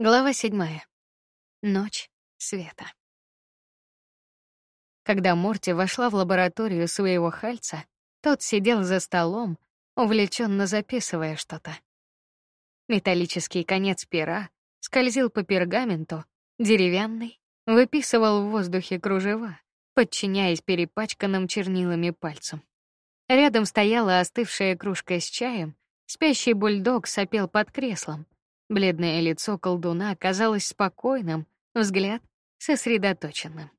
Глава седьмая. Ночь света. Когда Морти вошла в лабораторию своего хальца, тот сидел за столом, увлеченно записывая что-то. Металлический конец пера скользил по пергаменту, деревянный выписывал в воздухе кружева, подчиняясь перепачканным чернилами пальцам. Рядом стояла остывшая кружка с чаем, спящий бульдог сопел под креслом — Бледное лицо колдуна казалось спокойным, взгляд сосредоточенным.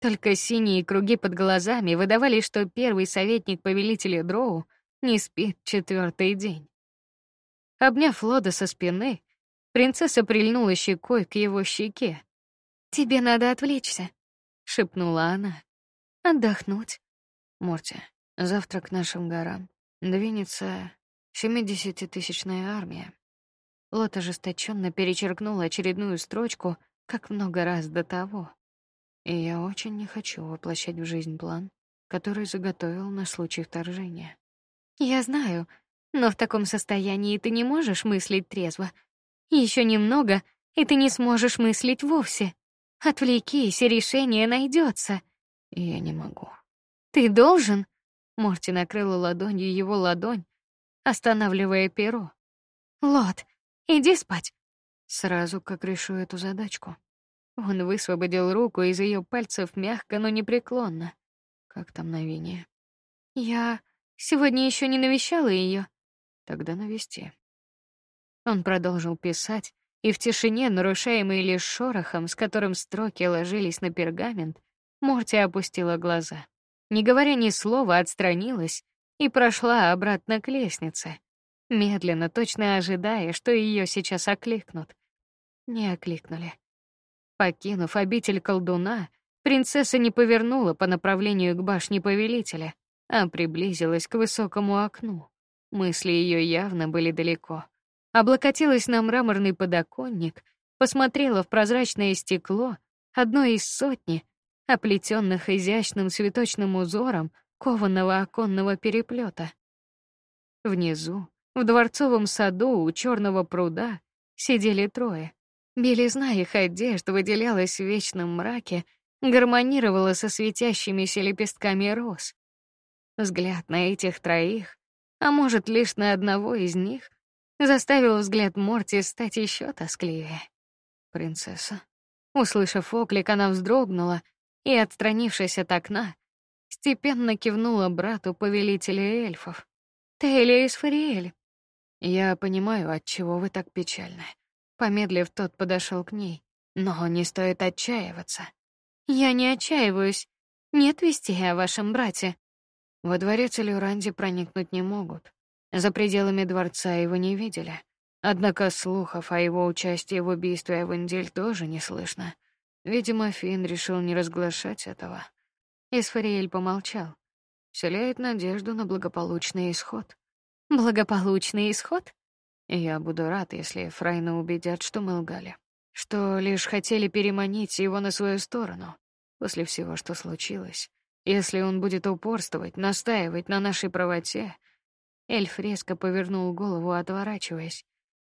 Только синие круги под глазами выдавали, что первый советник повелителя Дроу не спит четвертый день. Обняв Лода со спины, принцесса прильнула щекой к его щеке. Тебе надо отвлечься, шепнула она. Отдохнуть. Морти, завтра к нашим горам двинется семидесятитысячная армия. Лот ожесточенно перечеркнул очередную строчку, как много раз до того. И я очень не хочу воплощать в жизнь план, который заготовил на случай вторжения. Я знаю, но в таком состоянии ты не можешь мыслить трезво. Еще немного, и ты не сможешь мыслить вовсе. Отвлекись, и решение найдется. Я не могу. Ты должен. Морти накрыла ладонью его ладонь, останавливая перо. Лот, Иди спать. Сразу как решу эту задачку. Он высвободил руку из ее пальцев мягко, но непреклонно. Как там на вине? Я сегодня еще не навещала ее. Тогда навести. Он продолжил писать, и в тишине, нарушаемой лишь шорохом, с которым строки ложились на пергамент, Морти опустила глаза. Не говоря ни слова, отстранилась и прошла обратно к лестнице медленно, точно ожидая, что ее сейчас окликнут. Не окликнули. Покинув обитель колдуна, принцесса не повернула по направлению к башне повелителя, а приблизилась к высокому окну. Мысли ее явно были далеко. Облокотилась на мраморный подоконник, посмотрела в прозрачное стекло, одно из сотни, оплетенных изящным цветочным узором кованого оконного переплета. Внизу, в дворцовом саду у черного пруда сидели трое. Белизна их одежд выделялась в вечном мраке, гармонировала со светящимися лепестками роз. Взгляд на этих троих, а может лишь на одного из них, заставил взгляд Морти стать еще тоскливее. Принцесса, услышав оклик, она вздрогнула и, отстранившись от окна, степенно кивнула брату повелителя эльфов. Ты из Фариэль. Я понимаю, от чего вы так печальны. Помедлив, тот подошел к ней. Но не стоит отчаиваться. Я не отчаиваюсь. Нет вести о вашем брате. Во дворец Элюранди проникнуть не могут. За пределами дворца его не видели. Однако слухов о его участии в убийстве Авендель тоже не слышно. Видимо, Фин решил не разглашать этого. Исфариэль помолчал. Вселяет надежду на благополучный исход. Благополучный исход? Я буду рад, если Фрайна убедят, что мы лгали, что лишь хотели переманить его на свою сторону. После всего, что случилось, если он будет упорствовать, настаивать на нашей правоте, эльф резко повернул голову, отворачиваясь.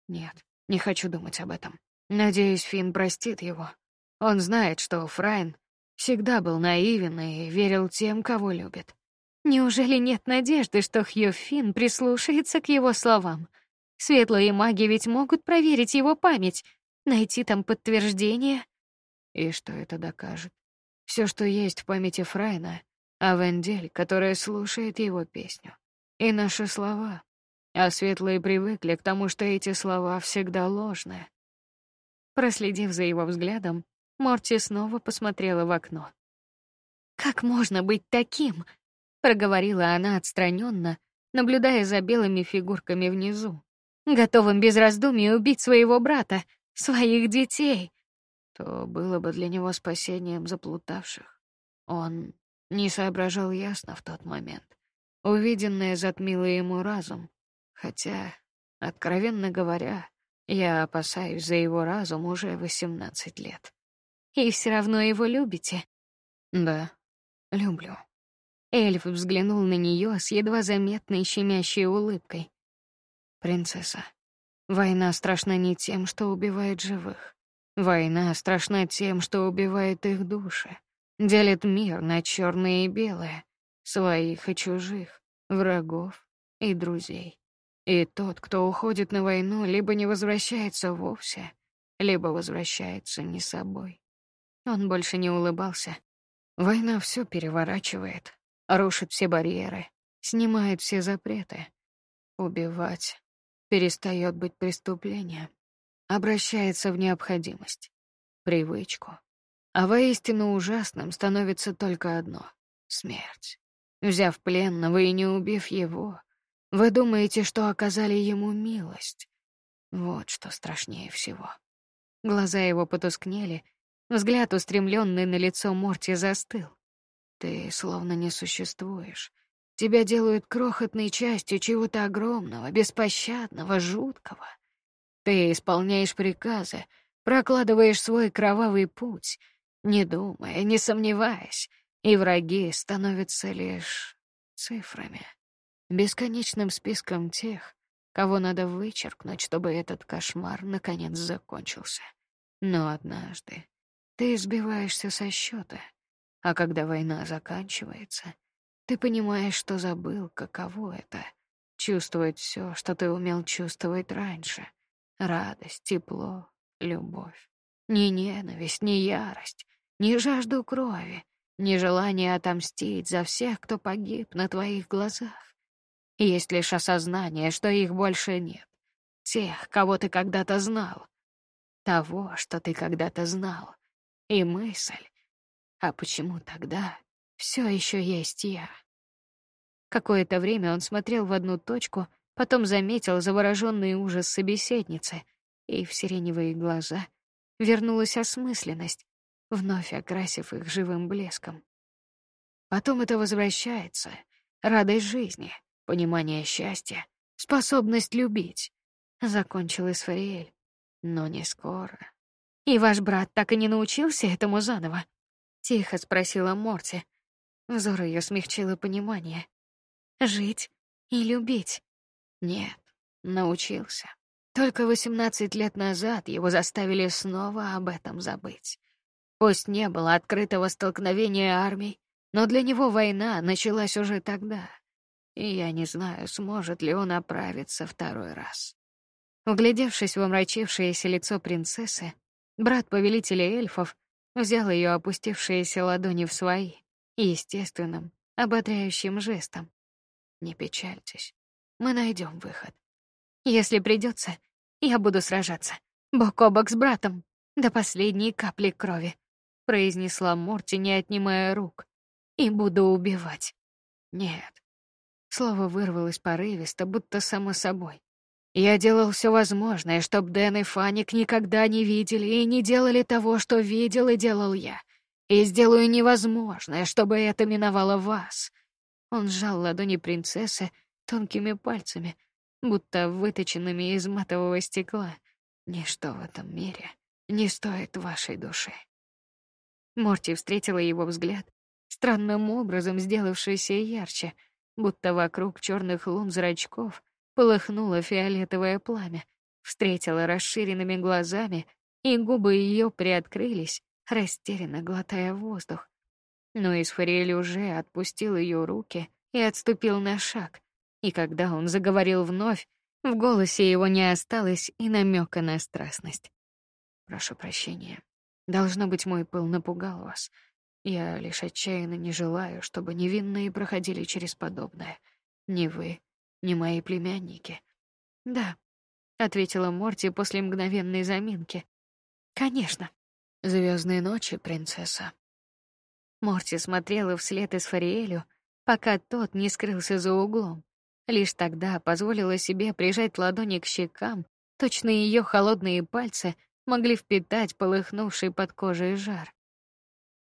Нет, не хочу думать об этом. Надеюсь, Фин простит его. Он знает, что Фрайн всегда был наивен и верил тем, кого любит. Неужели нет надежды, что Хью Фин прислушается к его словам? Светлые маги ведь могут проверить его память, найти там подтверждение. И что это докажет? Все, что есть в памяти Фрайна, а Вендель, которая слушает его песню, и наши слова. А светлые привыкли к тому, что эти слова всегда ложные. Проследив за его взглядом, Морти снова посмотрела в окно. Как можно быть таким? Проговорила она отстраненно, наблюдая за белыми фигурками внизу, готовым без раздумий убить своего брата, своих детей. То было бы для него спасением заплутавших. Он не соображал ясно в тот момент. Увиденное затмило ему разум, хотя, откровенно говоря, я опасаюсь за его разум уже восемнадцать лет. И все равно его любите? Да, люблю. Эльф взглянул на нее с едва заметной щемящей улыбкой. Принцесса, Война страшна не тем, что убивает живых. Война страшна тем, что убивает их души, делит мир на черное и белое, своих и чужих, врагов и друзей. И тот, кто уходит на войну, либо не возвращается вовсе, либо возвращается не собой. Он больше не улыбался. Война все переворачивает, рушит все барьеры, снимает все запреты. Убивать перестает быть преступлением, обращается в необходимость, привычку. А воистину ужасным становится только одно — смерть. Взяв пленного и не убив его, вы думаете, что оказали ему милость. Вот что страшнее всего. Глаза его потускнели, взгляд, устремленный на лицо Морти, застыл. Ты словно не существуешь. Тебя делают крохотной частью чего-то огромного, беспощадного, жуткого. Ты исполняешь приказы, прокладываешь свой кровавый путь, не думая, не сомневаясь, и враги становятся лишь цифрами, бесконечным списком тех, кого надо вычеркнуть, чтобы этот кошмар наконец закончился. Но однажды ты сбиваешься со счета, а когда война заканчивается, ты понимаешь, что забыл, каково это — чувствовать все, что ты умел чувствовать раньше. Радость, тепло, любовь. Не ненависть, не ярость, не жажду крови, не желание отомстить за всех, кто погиб на твоих глазах. Есть лишь осознание, что их больше нет. Тех, кого ты когда-то знал. Того, что ты когда-то знал. И мысль. А почему тогда все еще есть я. Какое-то время он смотрел в одну точку, потом заметил завороженный ужас собеседницы, и в сиреневые глаза вернулась осмысленность, вновь окрасив их живым блеском. Потом это возвращается, радость жизни, понимание счастья, способность любить. Закончил Исфариэль, но не скоро. И ваш брат так и не научился этому заново? Тихо спросила Морти, Взор ее смягчило понимание. Жить и любить. Нет, научился. Только восемнадцать лет назад его заставили снова об этом забыть. Пусть не было открытого столкновения армий, но для него война началась уже тогда. И я не знаю, сможет ли он оправиться второй раз. Углядевшись в омрачившееся лицо принцессы, брат повелителя эльфов взял ее опустившиеся ладони в свои естественным, ободряющим жестом. Не печальтесь, мы найдем выход. Если придется, я буду сражаться бок о бок с братом до последней капли крови, произнесла Морти, не отнимая рук, и буду убивать. Нет. Слово вырвалось порывисто, будто само собой. Я делал все возможное, чтобы Дэн и Фаник никогда не видели и не делали того, что видел и делал я и сделаю невозможное, чтобы это миновало вас. Он сжал ладони принцессы тонкими пальцами, будто выточенными из матового стекла. Ничто в этом мире не стоит вашей души. Морти встретила его взгляд, странным образом сделавшийся ярче, будто вокруг черных лун зрачков полыхнуло фиолетовое пламя, встретила расширенными глазами, и губы ее приоткрылись, растерянно глотая воздух. Но Исфариэль уже отпустил ее руки и отступил на шаг. И когда он заговорил вновь, в голосе его не осталось и намека на страстность. Прошу прощения. Должно быть, мой пыл напугал вас. Я лишь отчаянно не желаю, чтобы невинные проходили через подобное. Ни вы, ни мои племянники. Да, ответила Морти после мгновенной заминки. Конечно. Звездные ночи, принцесса. Морти смотрела вслед Эсфариэлю, пока тот не скрылся за углом. Лишь тогда позволила себе прижать ладони к щекам, точно ее холодные пальцы могли впитать полыхнувший под кожей жар.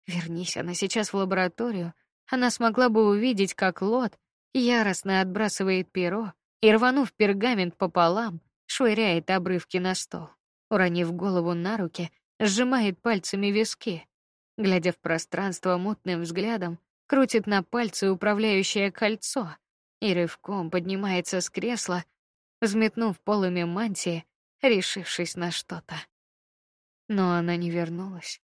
Вернись она сейчас в лабораторию, она смогла бы увидеть, как Лот яростно отбрасывает перо и, рванув пергамент пополам, швыряет обрывки на стол. Уронив голову на руки, сжимает пальцами виски, глядя в пространство мутным взглядом, крутит на пальце управляющее кольцо и рывком поднимается с кресла, взметнув полами мантии, решившись на что-то. Но она не вернулась.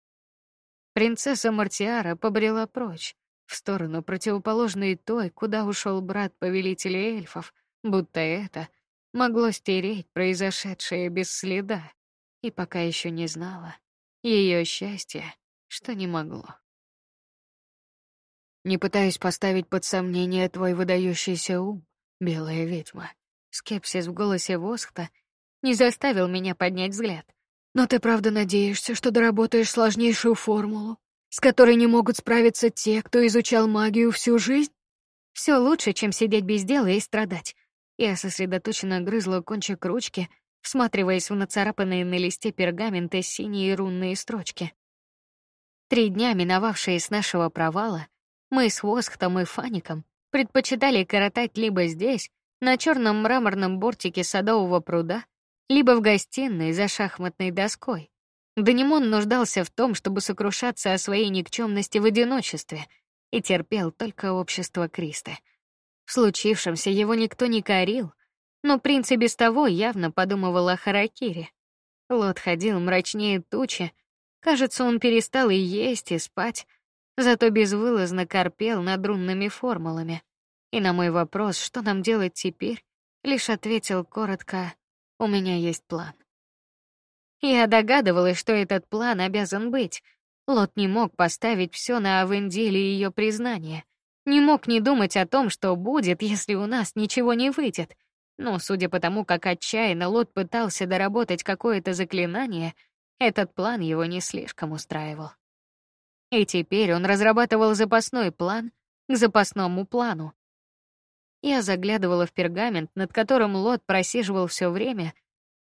Принцесса Мартиара побрела прочь, в сторону противоположной той, куда ушел брат повелителя эльфов, будто это могло стереть произошедшее без следа, и пока еще не знала ее счастье, что не могло. Не пытаюсь поставить под сомнение твой выдающийся ум, белая ведьма. Скепсис в голосе Восхта не заставил меня поднять взгляд. Но ты правда надеешься, что доработаешь сложнейшую формулу, с которой не могут справиться те, кто изучал магию всю жизнь? Все лучше, чем сидеть без дела и страдать. Я сосредоточенно грызла кончик ручки, всматриваясь в нацарапанные на листе пергамента синие рунные строчки. Три дня, миновавшие с нашего провала, мы с Восхтом и Фаником предпочитали коротать либо здесь, на черном мраморном бортике садового пруда, либо в гостиной за шахматной доской. Данимон нуждался в том, чтобы сокрушаться о своей никчемности в одиночестве, и терпел только общество Криста. В случившемся его никто не корил, но принц и без того явно подумывал о Харакире. Лот ходил мрачнее тучи, кажется, он перестал и есть, и спать, зато безвылазно корпел над рунными формулами. И на мой вопрос, что нам делать теперь, лишь ответил коротко: "У меня есть план". Я догадывалась, что этот план обязан быть. Лот не мог поставить все на Авендиле и ее признание. Не мог не думать о том, что будет, если у нас ничего не выйдет. Но судя по тому, как отчаянно Лот пытался доработать какое-то заклинание, этот план его не слишком устраивал. И теперь он разрабатывал запасной план к запасному плану. Я заглядывала в пергамент, над которым Лот просиживал все время,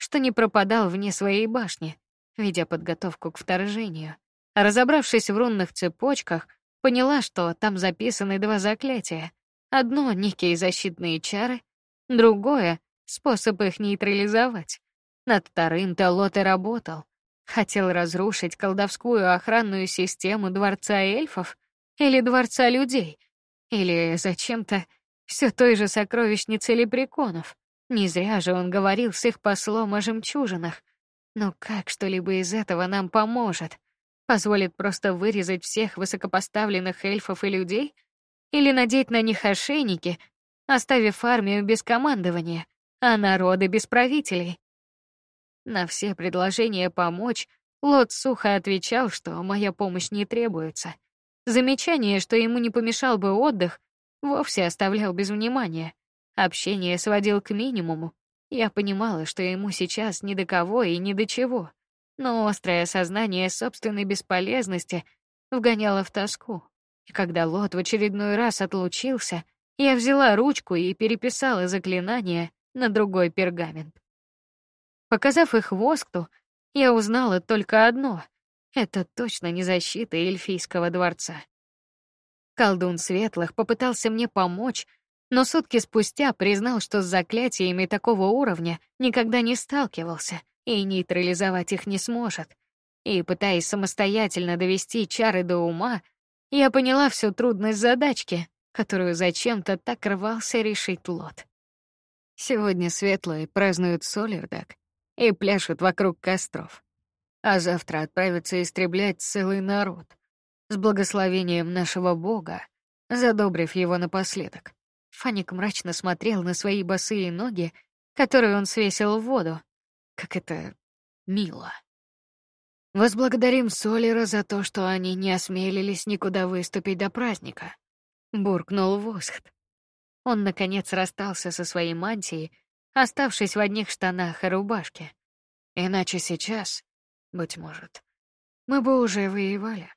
что не пропадал вне своей башни, ведя подготовку к вторжению. Разобравшись в рунных цепочках, поняла, что там записаны два заклятия. Одно — некие защитные чары, другое — способ их нейтрализовать. Над вторым-то Лот и работал. Хотел разрушить колдовскую охранную систему дворца эльфов или дворца людей, или зачем-то все той же сокровищницы лепреконов. Не зря же он говорил с их послом о жемчужинах. Но как что-либо из этого нам поможет? Позволит просто вырезать всех высокопоставленных эльфов и людей или надеть на них ошейники, оставив армию без командования, а народы без правителей? На все предложения помочь Лот сухо отвечал, что моя помощь не требуется. Замечание, что ему не помешал бы отдых, вовсе оставлял без внимания. Общение сводил к минимуму. Я понимала, что ему сейчас ни до кого и ни до чего, но острое осознание собственной бесполезности вгоняло в тоску. И когда Лот в очередной раз отлучился, я взяла ручку и переписала заклинание на другой пергамент. Показав их Воскту, я узнала только одно: это точно не защита эльфийского дворца. Колдун Светлых попытался мне помочь, но сутки спустя признал, что с заклятиями такого уровня никогда не сталкивался и нейтрализовать их не сможет. И пытаясь самостоятельно довести чары до ума, я поняла всю трудность задачки, которую зачем-то так рвался решить Лот. Сегодня светлые празднуют Солердак, и пляшут вокруг костров. А завтра отправятся истреблять целый народ с благословением нашего бога, задобрив его напоследок. Фаник мрачно смотрел на свои босые ноги, которые он свесил в воду. Как это мило. Возблагодарим Солера за то, что они не осмелились никуда выступить до праздника, буркнул Восхт. Он наконец расстался со своей мантией оставшись в одних штанах и рубашке. Иначе сейчас, быть может, мы бы уже воевали.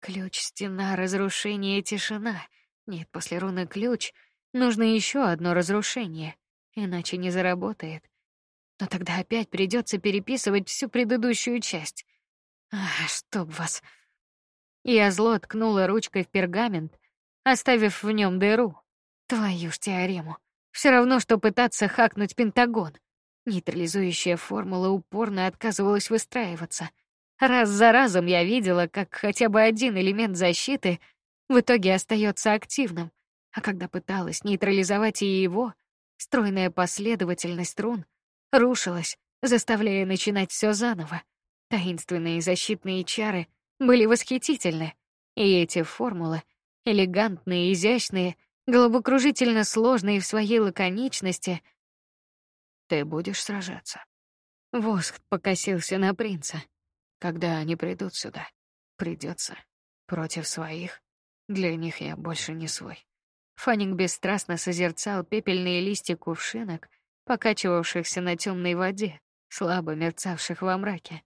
Ключ, стена, разрушение, тишина. Нет, после руны ключ нужно еще одно разрушение, иначе не заработает. Но тогда опять придется переписывать всю предыдущую часть. А, чтоб вас. Я зло ткнула ручкой в пергамент, оставив в нем дыру. Твою ж теорему. Все равно, что пытаться хакнуть Пентагон. Нейтрализующая формула упорно отказывалась выстраиваться. Раз за разом я видела, как хотя бы один элемент защиты в итоге остается активным, а когда пыталась нейтрализовать и его, Стройная последовательность рун рушилась, заставляя начинать все заново. Таинственные защитные чары были восхитительны, и эти формулы, элегантные, изящные, головокружительно сложные в своей лаконичности. Ты будешь сражаться. Воск покосился на принца. Когда они придут сюда, придется против своих. Для них я больше не свой. Фаник бесстрастно созерцал пепельные листья кувшинок, покачивавшихся на темной воде, слабо мерцавших во мраке.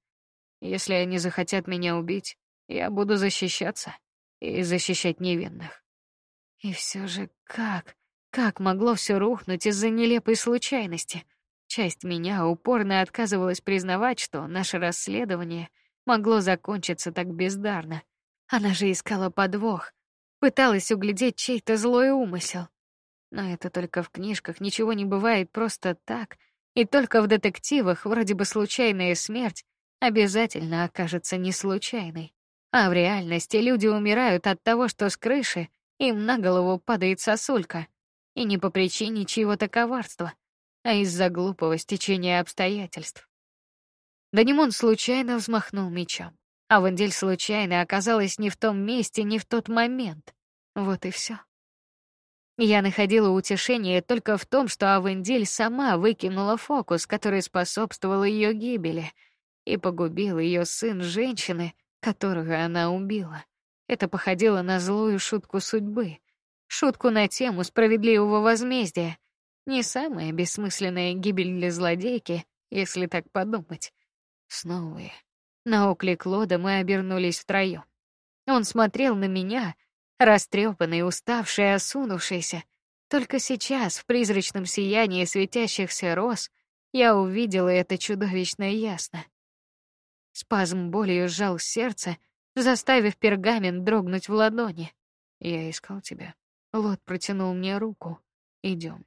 Если они захотят меня убить, я буду защищаться и защищать невинных. И все же как, как могло все рухнуть из-за нелепой случайности? Часть меня упорно отказывалась признавать, что наше расследование могло закончиться так бездарно. Она же искала подвох, пыталась углядеть чей-то злой умысел. Но это только в книжках, ничего не бывает просто так, и только в детективах вроде бы случайная смерть обязательно окажется не случайной. А в реальности люди умирают от того, что с крыши им на голову падает сосулька, и не по причине чьего-то коварства, а из-за глупого стечения обстоятельств. Данимон случайно взмахнул мечом, а Вандель случайно оказалась не в том месте, не в тот момент. Вот и все. Я находила утешение только в том, что Авендель сама выкинула фокус, который способствовал ее гибели — и погубил ее сын женщины, которую она убила. Это походило на злую шутку судьбы, шутку на тему справедливого возмездия. Не самая бессмысленная гибель для злодейки, если так подумать. Снова на оклик Лода мы обернулись втроем. Он смотрел на меня, растрепанный, уставший, осунувшийся. Только сейчас, в призрачном сиянии светящихся роз, я увидела это чудовищно ясно. Спазм болью сжал сердце, заставив пергамент дрогнуть в ладони. Я искал тебя. Лот протянул мне руку. Идем.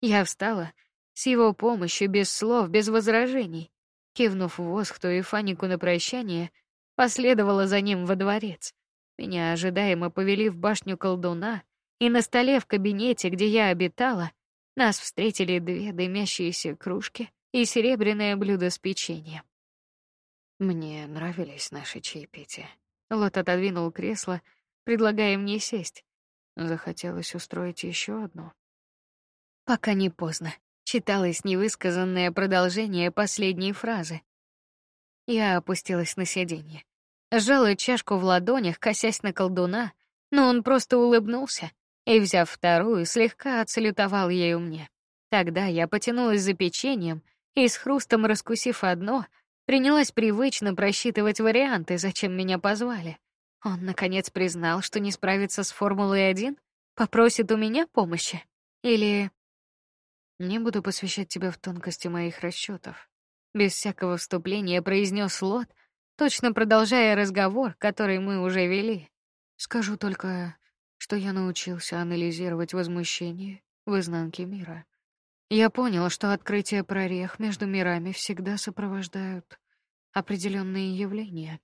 Я встала с его помощью, без слов, без возражений. Кивнув Восхту и Фанику на прощание, последовала за ним во дворец. Меня ожидаемо повели в башню колдуна, и на столе в кабинете, где я обитала, нас встретили две дымящиеся кружки и серебряное блюдо с печеньем. Мне нравились наши чаепития. Лот отодвинул кресло, предлагая мне сесть. Захотелось устроить еще одно. Пока не поздно. Читалось невысказанное продолжение последней фразы. Я опустилась на сиденье, сжала чашку в ладонях, косясь на колдуна, но он просто улыбнулся и, взяв вторую, слегка отсалютовал ею мне. Тогда я потянулась за печеньем и с хрустом раскусив одно, Принялась привычно просчитывать варианты, зачем меня позвали. Он наконец признал, что не справится с формулой 1, попросит у меня помощи. Или не буду посвящать тебя в тонкости моих расчетов. Без всякого вступления произнес Лот, точно продолжая разговор, который мы уже вели. Скажу только, что я научился анализировать возмущение в изнанке мира. Я понял, что открытие прорех между мирами всегда сопровождают определенные явления.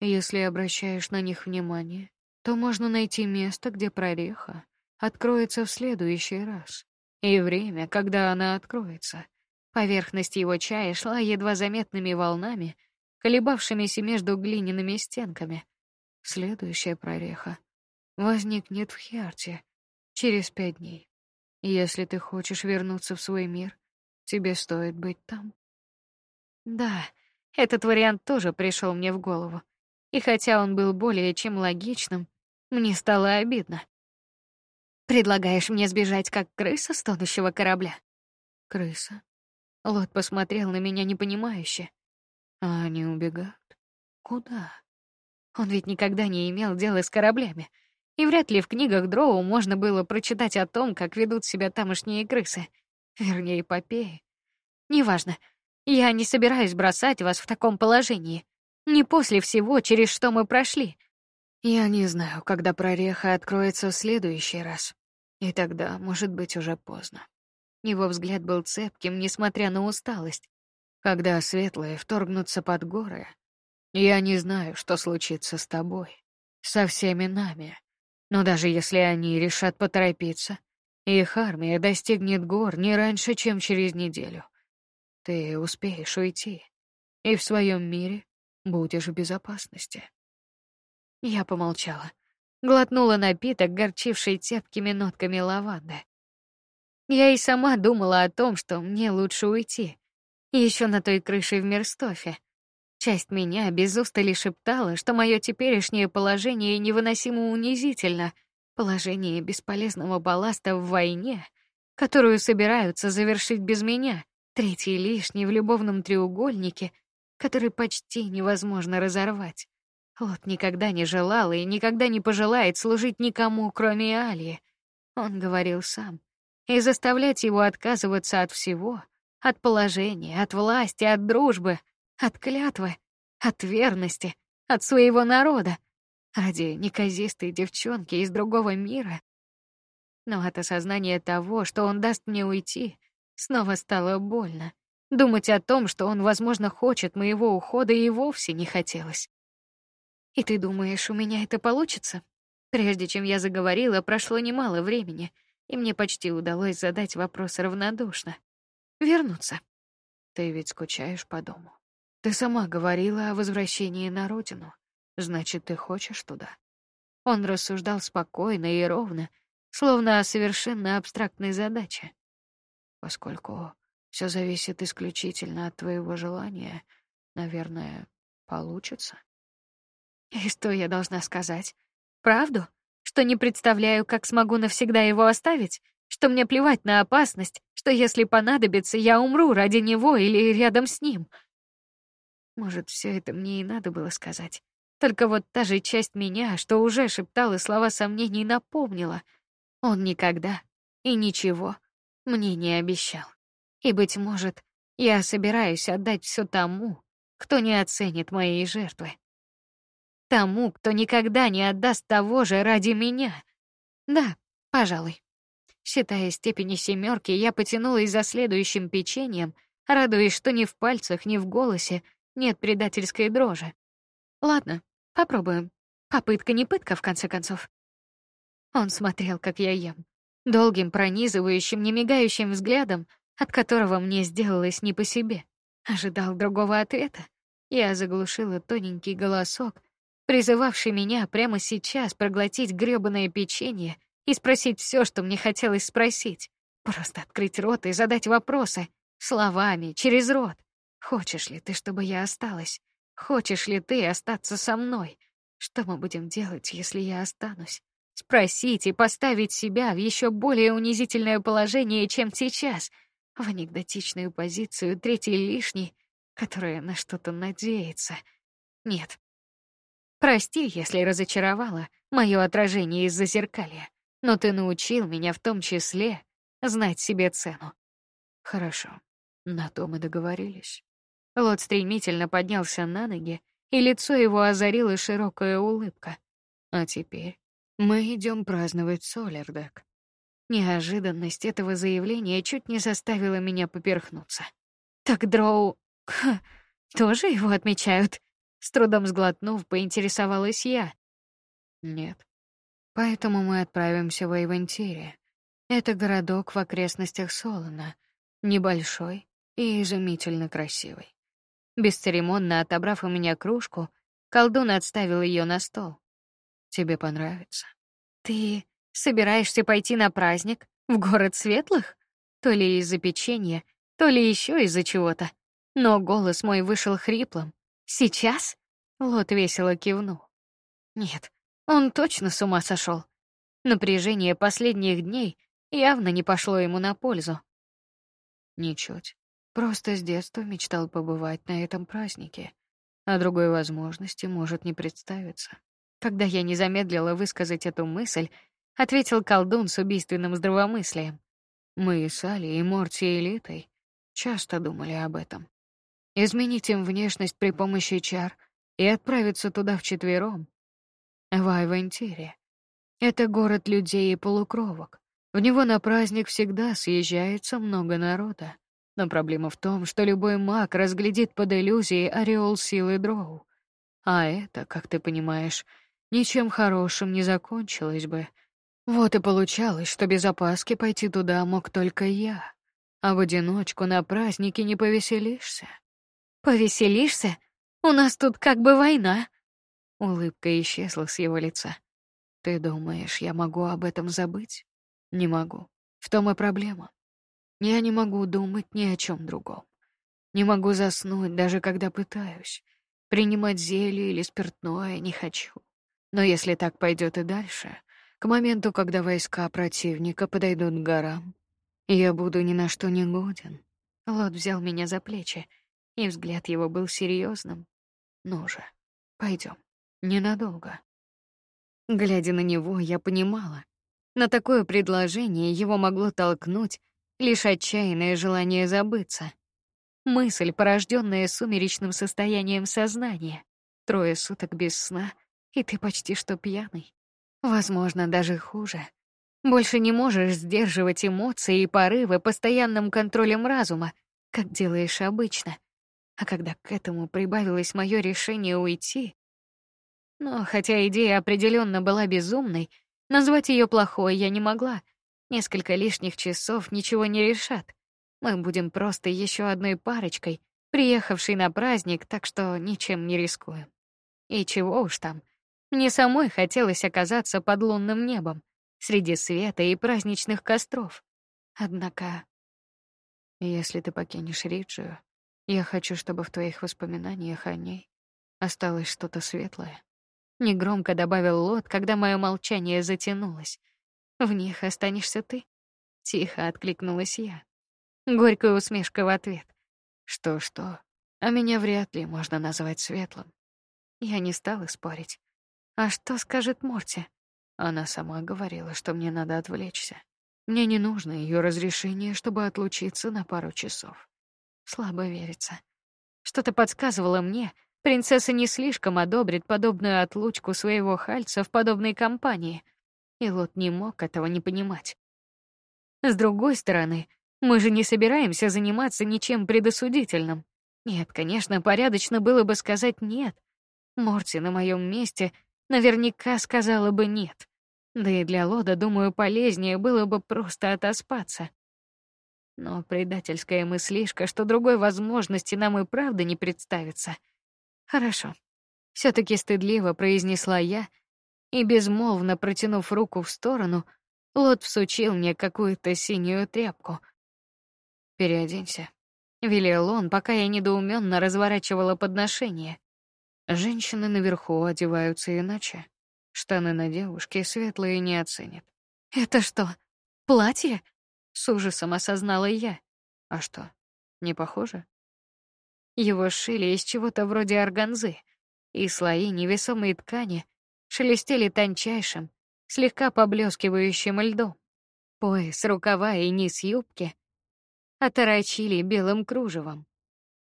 Если обращаешь на них внимание, то можно найти место, где прореха откроется в следующий раз, и время, когда она откроется. Поверхность его чая шла едва заметными волнами, колебавшимися между глиняными стенками. Следующая прореха возникнет в Хиарте через пять дней. Если ты хочешь вернуться в свой мир, тебе стоит быть там. Да, этот вариант тоже пришел мне в голову. И хотя он был более чем логичным, мне стало обидно. Предлагаешь мне сбежать как крыса с тонущего корабля? Крыса? Лот посмотрел на меня непонимающе. А они убегают? Куда? Он ведь никогда не имел дела с кораблями. И вряд ли в книгах Дроу можно было прочитать о том, как ведут себя тамошние крысы, вернее, эпопеи. Неважно. Я не собираюсь бросать вас в таком положении. Не после всего, через что мы прошли. Я не знаю, когда прореха откроется в следующий раз. И тогда, может быть, уже поздно. Его взгляд был цепким, несмотря на усталость. Когда светлые вторгнутся под горы, я не знаю, что случится с тобой, со всеми нами. Но даже если они решат поторопиться, Их армия достигнет гор не раньше, чем через неделю. Ты успеешь уйти, и в своем мире будешь в безопасности. Я помолчала, глотнула напиток, горчивший терпкими нотками лаванды. Я и сама думала о том, что мне лучше уйти. Еще на той крыше в Мерстофе. Часть меня без устали шептала, что мое теперешнее положение невыносимо унизительно, положение бесполезного балласта в войне, которую собираются завершить без меня, третий лишний в любовном треугольнике, который почти невозможно разорвать. Лот никогда не желал и никогда не пожелает служить никому, кроме Алии. Он говорил сам. И заставлять его отказываться от всего, от положения, от власти, от дружбы, от клятвы, от верности, от своего народа, ради неказистой девчонки из другого мира. Но от осознания того, что он даст мне уйти, снова стало больно. Думать о том, что он, возможно, хочет моего ухода, и вовсе не хотелось. И ты думаешь, у меня это получится? Прежде чем я заговорила, прошло немало времени, и мне почти удалось задать вопрос равнодушно. Вернуться. Ты ведь скучаешь по дому. Ты сама говорила о возвращении на родину. Значит, ты хочешь туда. Он рассуждал спокойно и ровно, словно о совершенно абстрактной задаче. Поскольку все зависит исключительно от твоего желания, наверное, получится. И что я должна сказать? Правду? Что не представляю, как смогу навсегда его оставить? Что мне плевать на опасность? Что если понадобится, я умру ради него или рядом с ним? Может, все это мне и надо было сказать. Только вот та же часть меня, что уже шептала слова сомнений, напомнила. Он никогда и ничего мне не обещал. И, быть может, я собираюсь отдать все тому, кто не оценит моей жертвы тому, кто никогда не отдаст того же ради меня. Да, пожалуй. Считая степени семерки, я потянулась за следующим печеньем, радуясь, что ни в пальцах, ни в голосе нет предательской дрожи. Ладно, попробуем. Попытка не пытка в конце концов. Он смотрел, как я ем, долгим, пронизывающим, немигающим взглядом, от которого мне сделалось не по себе. Ожидал другого ответа. Я заглушила тоненький голосок, призывавший меня прямо сейчас проглотить грёбаное печенье и спросить все, что мне хотелось спросить. Просто открыть рот и задать вопросы словами через рот. Хочешь ли ты, чтобы я осталась? Хочешь ли ты остаться со мной? Что мы будем делать, если я останусь? Спросить и поставить себя в еще более унизительное положение, чем сейчас, в анекдотичную позицию третий лишний, которая на что-то надеется. Нет, Прости, если разочаровала мое отражение из-за зеркалья, но ты научил меня в том числе знать себе цену. Хорошо, на то мы договорились. Лот стремительно поднялся на ноги, и лицо его озарила широкая улыбка. А теперь мы идем праздновать Солердек. Неожиданность этого заявления чуть не заставила меня поперхнуться. Так Дроу ха, тоже его отмечают? С трудом сглотнув, поинтересовалась я. Нет. Поэтому мы отправимся в Эйвентире. Это городок в окрестностях Солона, небольшой и изумительно красивый. Бесцеремонно отобрав у меня кружку, колдун отставил ее на стол. Тебе понравится. Ты собираешься пойти на праздник в город светлых? То ли из-за печенья, то ли еще из-за чего-то. Но голос мой вышел хриплым, Сейчас? Лот весело кивнул. Нет, он точно с ума сошел. Напряжение последних дней явно не пошло ему на пользу. Ничуть. Просто с детства мечтал побывать на этом празднике, а другой возможности может не представиться. Когда я не замедлила высказать эту мысль, ответил колдун с убийственным здравомыслием. Мы с Али и Морти Элитой часто думали об этом изменить им внешность при помощи чар и отправиться туда вчетвером. В Айвентире. Это город людей и полукровок. В него на праздник всегда съезжается много народа. Но проблема в том, что любой маг разглядит под иллюзией ореол силы дроу. А это, как ты понимаешь, ничем хорошим не закончилось бы. Вот и получалось, что без опаски пойти туда мог только я, а в одиночку на празднике не повеселишься. Повеселишься? У нас тут как бы война. Улыбка исчезла с его лица. Ты думаешь, я могу об этом забыть? Не могу. В том и проблема. Я не могу думать ни о чем другом. Не могу заснуть, даже когда пытаюсь. Принимать зелье или спиртное не хочу. Но если так пойдет и дальше, к моменту, когда войска противника подойдут к горам, я буду ни на что не годен. Лот взял меня за плечи, и взгляд его был серьезным. Ну же, пойдем, ненадолго. Глядя на него, я понимала, на такое предложение его могло толкнуть лишь отчаянное желание забыться. Мысль, порожденная сумеречным состоянием сознания. Трое суток без сна, и ты почти что пьяный. Возможно, даже хуже. Больше не можешь сдерживать эмоции и порывы постоянным контролем разума, как делаешь обычно. А когда к этому прибавилось мое решение уйти, но хотя идея определенно была безумной, назвать ее плохой я не могла. Несколько лишних часов ничего не решат. Мы будем просто еще одной парочкой, приехавшей на праздник, так что ничем не рискуем. И чего уж там, мне самой хотелось оказаться под лунным небом, среди света и праздничных костров. Однако, если ты покинешь Риджию, я хочу, чтобы в твоих воспоминаниях о ней осталось что-то светлое. Негромко добавил Лот, когда мое молчание затянулось. В них останешься ты. Тихо откликнулась я. Горькая усмешка в ответ. Что-что, а меня вряд ли можно назвать светлым. Я не стала спорить. А что скажет Морти? Она сама говорила, что мне надо отвлечься. Мне не нужно ее разрешение, чтобы отлучиться на пару часов. Слабо верится. Что-то подсказывало мне, принцесса не слишком одобрит подобную отлучку своего хальца в подобной компании, и Лот не мог этого не понимать. С другой стороны, мы же не собираемся заниматься ничем предосудительным. Нет, конечно, порядочно было бы сказать нет. Морти на моем месте наверняка сказала бы нет. Да и для Лода, думаю, полезнее было бы просто отоспаться. Но предательская мыслишка, что другой возможности нам и правда не представится. Хорошо. все таки стыдливо произнесла я и безмолвно протянув руку в сторону, Лот всучил мне какую-то синюю тряпку. Переоденься, велел он, пока я недоуменно разворачивала подношение. Женщины наверху одеваются иначе. Штаны на девушке светлые не оценят. Это что, платье? С ужасом осознала я. А что? Не похоже? Его шили из чего-то вроде органзы, и слои невесомой ткани шелестели тончайшим, слегка поблескивающим льдом. Пояс, рукава и низ юбки оторочили белым кружевом,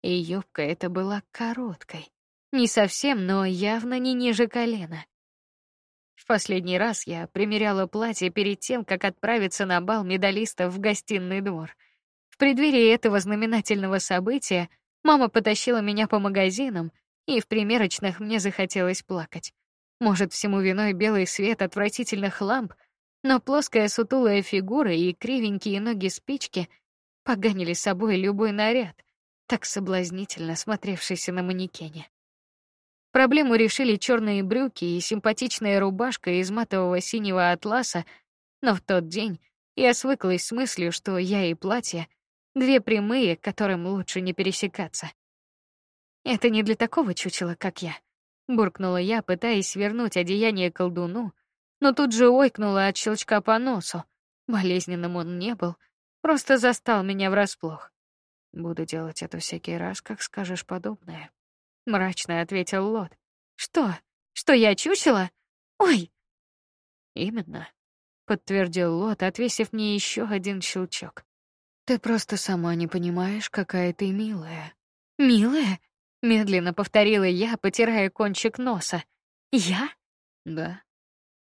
и юбка эта была короткой, не совсем, но явно не ниже колена. В последний раз я примеряла платье перед тем, как отправиться на бал медалистов в гостиный двор. В преддверии этого знаменательного события мама потащила меня по магазинам, и в примерочных мне захотелось плакать. Может, всему виной белый свет отвратительных ламп, но плоская сутулая фигура и кривенькие ноги спички поганили собой любой наряд, так соблазнительно смотревшийся на манекене. Проблему решили черные брюки и симпатичная рубашка из матового синего атласа, но в тот день я свыклась с мыслью, что я и платье две прямые, которым лучше не пересекаться. Это не для такого чучела, как я, буркнула я, пытаясь вернуть одеяние колдуну, но тут же ойкнула от щелчка по носу. Болезненным он не был, просто застал меня врасплох. Буду делать это всякий раз, как скажешь подобное мрачно ответил Лот. Что? Что я чучела? Ой. Именно, подтвердил Лот, отвесив мне еще один щелчок. Ты просто сама не понимаешь, какая ты милая. Милая? медленно повторила я, потирая кончик носа. Я? Да.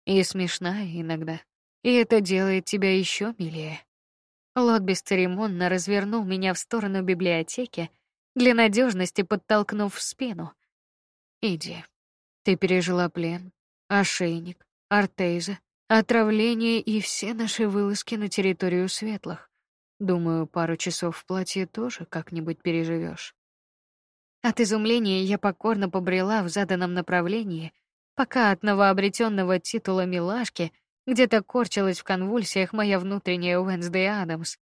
И смешная иногда. И это делает тебя еще милее. Лот бесцеремонно развернул меня в сторону библиотеки, для надежности подтолкнув в спину. Иди. Ты пережила плен, ошейник, артеза, Отравление и все наши вылазки на территорию светлых. Думаю, пару часов в платье тоже как-нибудь переживешь. От изумления я покорно побрела в заданном направлении, пока от новообретенного титула милашки где-то корчилась в конвульсиях моя внутренняя Уэнсдей Адамс.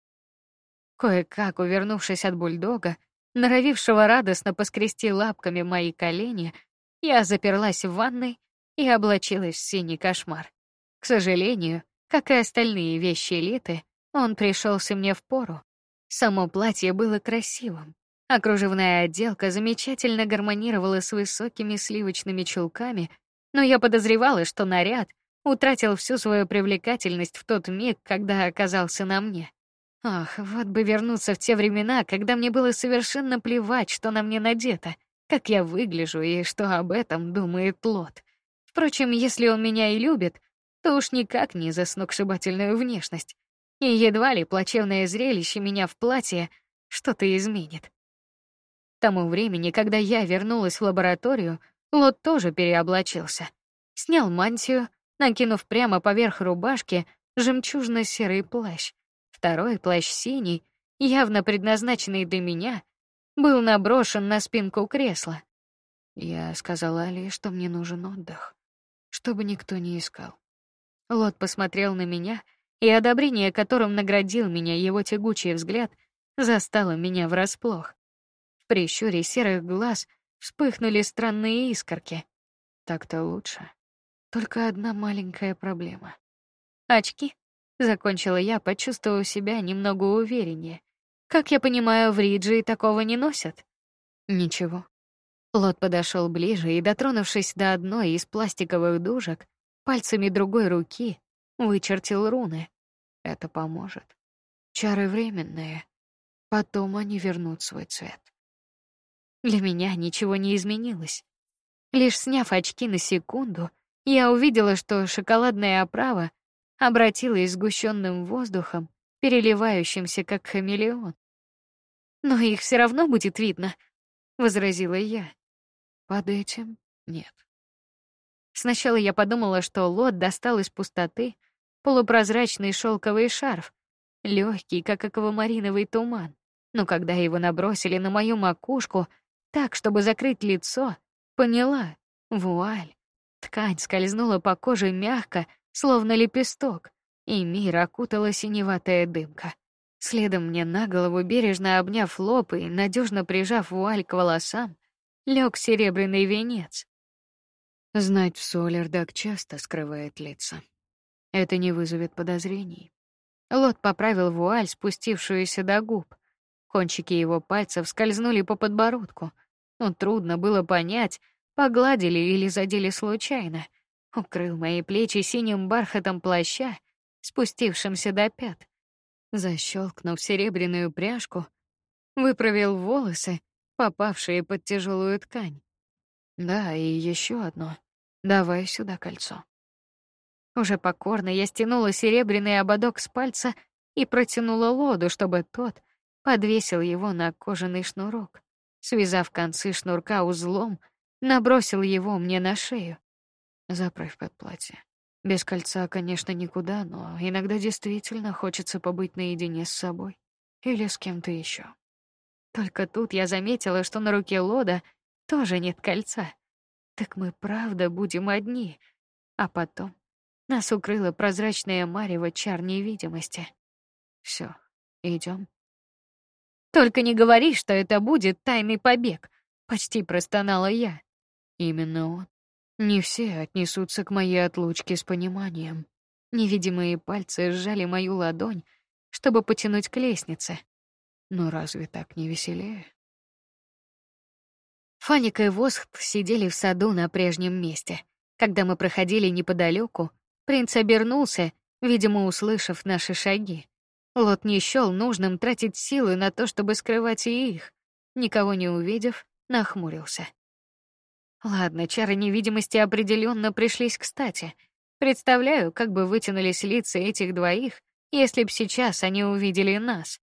Кое-как, увернувшись от бульдога, норовившего радостно поскрести лапками мои колени, я заперлась в ванной и облачилась в синий кошмар. К сожалению, как и остальные вещи Элиты, он пришелся мне в пору. Само платье было красивым, а кружевная отделка замечательно гармонировала с высокими сливочными чулками, но я подозревала, что наряд утратил всю свою привлекательность в тот миг, когда оказался на мне. Ах, вот бы вернуться в те времена, когда мне было совершенно плевать, что на мне надето, как я выгляжу и что об этом думает Лот. Впрочем, если он меня и любит, то уж никак не за сногсшибательную внешность. И едва ли плачевное зрелище меня в платье что-то изменит. К тому времени, когда я вернулась в лабораторию, Лот тоже переоблачился. Снял мантию, накинув прямо поверх рубашки жемчужно-серый плащ. Второй плащ синий, явно предназначенный для меня, был наброшен на спинку кресла. Я сказала Али, что мне нужен отдых, чтобы никто не искал. Лот посмотрел на меня, и одобрение, которым наградил меня его тягучий взгляд, застало меня врасплох. В прищуре серых глаз вспыхнули странные искорки. Так-то лучше. Только одна маленькая проблема. Очки. Закончила я, почувствовав себя немного увереннее. Как я понимаю, в Риджи такого не носят. Ничего. Лот подошел ближе и, дотронувшись до одной из пластиковых дужек, пальцами другой руки вычертил руны. Это поможет. Чары временные, потом они вернут свой цвет. Для меня ничего не изменилось. Лишь сняв очки на секунду, я увидела, что шоколадная оправа обратилась сгущенным воздухом, переливающимся как хамелеон. Но их все равно будет видно, возразила я. Под этим нет. Сначала я подумала, что Лот достал из пустоты полупрозрачный шелковый шарф, легкий, как аквамариновый туман. Но когда его набросили на мою макушку, так, чтобы закрыть лицо, поняла — вуаль. Ткань скользнула по коже мягко, словно лепесток, и мир окутала синеватая дымка. Следом мне на голову, бережно обняв лоб и надежно прижав вуаль к волосам, лег серебряный венец. Знать в Солердак часто скрывает лица. Это не вызовет подозрений. Лот поправил вуаль, спустившуюся до губ. Кончики его пальцев скользнули по подбородку, но трудно было понять, погладили или задели случайно. Укрыл мои плечи синим бархатом плаща, спустившимся до пят. Защелкнув серебряную пряжку, выправил волосы, попавшие под тяжелую ткань. Да, и еще одно. Давай сюда кольцо. Уже покорно я стянула серебряный ободок с пальца и протянула лоду, чтобы тот подвесил его на кожаный шнурок. Связав концы шнурка узлом, набросил его мне на шею. Заправь под платье. Без кольца, конечно, никуда, но иногда действительно хочется побыть наедине с собой или с кем-то еще. Только тут я заметила, что на руке Лода тоже нет кольца. Так мы правда будем одни. А потом нас укрыла прозрачная марево чар невидимости. Все, идем. Только не говори, что это будет тайный побег, почти простонала я. Именно он. Не все отнесутся к моей отлучке с пониманием. Невидимые пальцы сжали мою ладонь, чтобы потянуть к лестнице. Но разве так не веселее? Фаника и Восхт сидели в саду на прежнем месте. Когда мы проходили неподалеку, принц обернулся, видимо, услышав наши шаги. Лот не счёл нужным тратить силы на то, чтобы скрывать и их. Никого не увидев, нахмурился. Ладно, чары невидимости определенно пришлись кстати. Представляю, как бы вытянулись лица этих двоих, если б сейчас они увидели нас.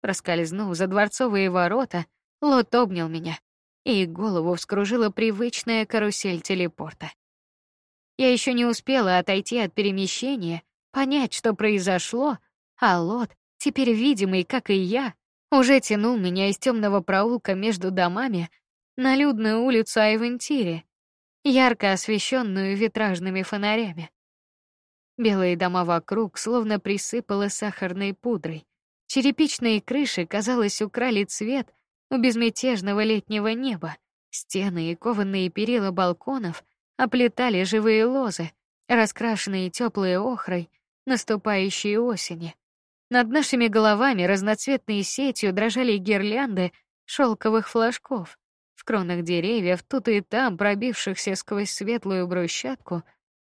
Проскользнув за дворцовые ворота, Лот обнял меня, и голову вскружила привычная карусель телепорта. Я еще не успела отойти от перемещения, понять, что произошло, а Лот, теперь видимый, как и я, уже тянул меня из темного проулка между домами на людную улицу Айвентири, ярко освещенную витражными фонарями. Белые дома вокруг словно присыпало сахарной пудрой. Черепичные крыши, казалось, украли цвет у безмятежного летнего неба. Стены и кованые перила балконов оплетали живые лозы, раскрашенные теплой охрой наступающей осени. Над нашими головами разноцветной сетью дрожали гирлянды шелковых флажков. В кронах деревьев тут и там, пробившихся сквозь светлую брусчатку,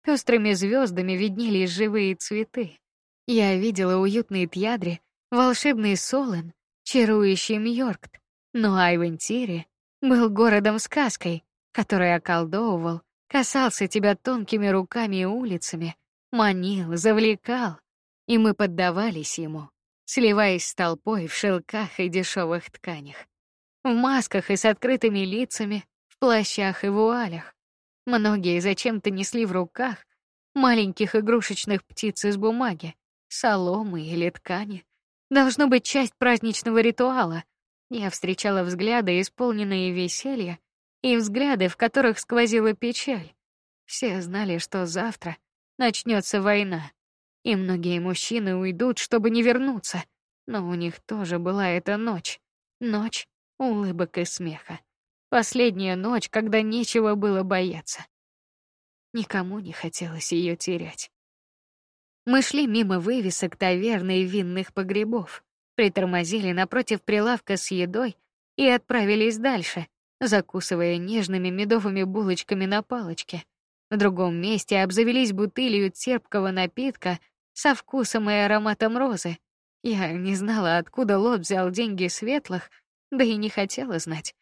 пестрыми звездами виднелись живые цветы. Я видела уютные Тьядри, волшебный Солен, чарующий Мьоркт, но Айвентири был городом-сказкой, который околдовывал, касался тебя тонкими руками и улицами, манил, завлекал, и мы поддавались ему, сливаясь с толпой в шелках и дешевых тканях, в масках и с открытыми лицами, в плащах и вуалях. Многие зачем-то несли в руках маленьких игрушечных птиц из бумаги, соломы или ткани. Должно быть часть праздничного ритуала. Я встречала взгляды, исполненные веселья, и взгляды, в которых сквозила печаль. Все знали, что завтра начнется война, и многие мужчины уйдут, чтобы не вернуться. Но у них тоже была эта ночь, ночь улыбок и смеха. Последняя ночь, когда нечего было бояться. Никому не хотелось ее терять. Мы шли мимо вывесок таверны и винных погребов, притормозили напротив прилавка с едой и отправились дальше, закусывая нежными медовыми булочками на палочке. В другом месте обзавелись бутылью терпкого напитка со вкусом и ароматом розы. Я не знала, откуда Лот взял деньги светлых, да и не хотела знать.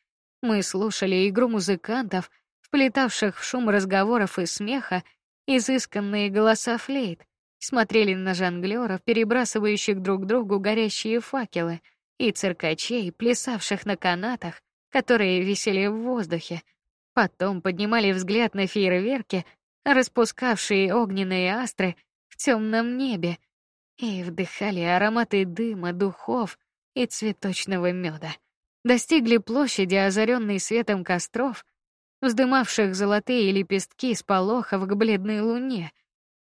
Мы слушали игру музыкантов, вплетавших в шум разговоров и смеха изысканные голоса флейт, смотрели на жонглёров, перебрасывающих друг другу горящие факелы, и циркачей, плясавших на канатах, которые висели в воздухе. Потом поднимали взгляд на фейерверки, распускавшие огненные астры в темном небе, и вдыхали ароматы дыма, духов и цветочного меда достигли площади, озаренной светом костров, вздымавших золотые лепестки с полохов к бледной луне.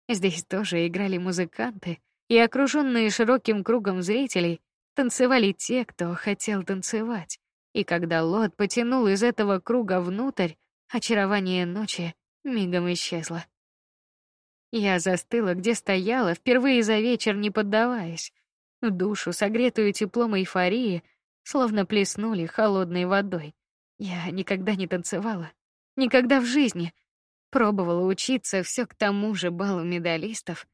Здесь тоже играли музыканты, и окруженные широким кругом зрителей танцевали те, кто хотел танцевать. И когда Лот потянул из этого круга внутрь, очарование ночи мигом исчезло. Я застыла, где стояла, впервые за вечер не поддаваясь. Душу, согретую теплом эйфории, словно плеснули холодной водой. Я никогда не танцевала, никогда в жизни. Пробовала учиться все к тому же балу медалистов,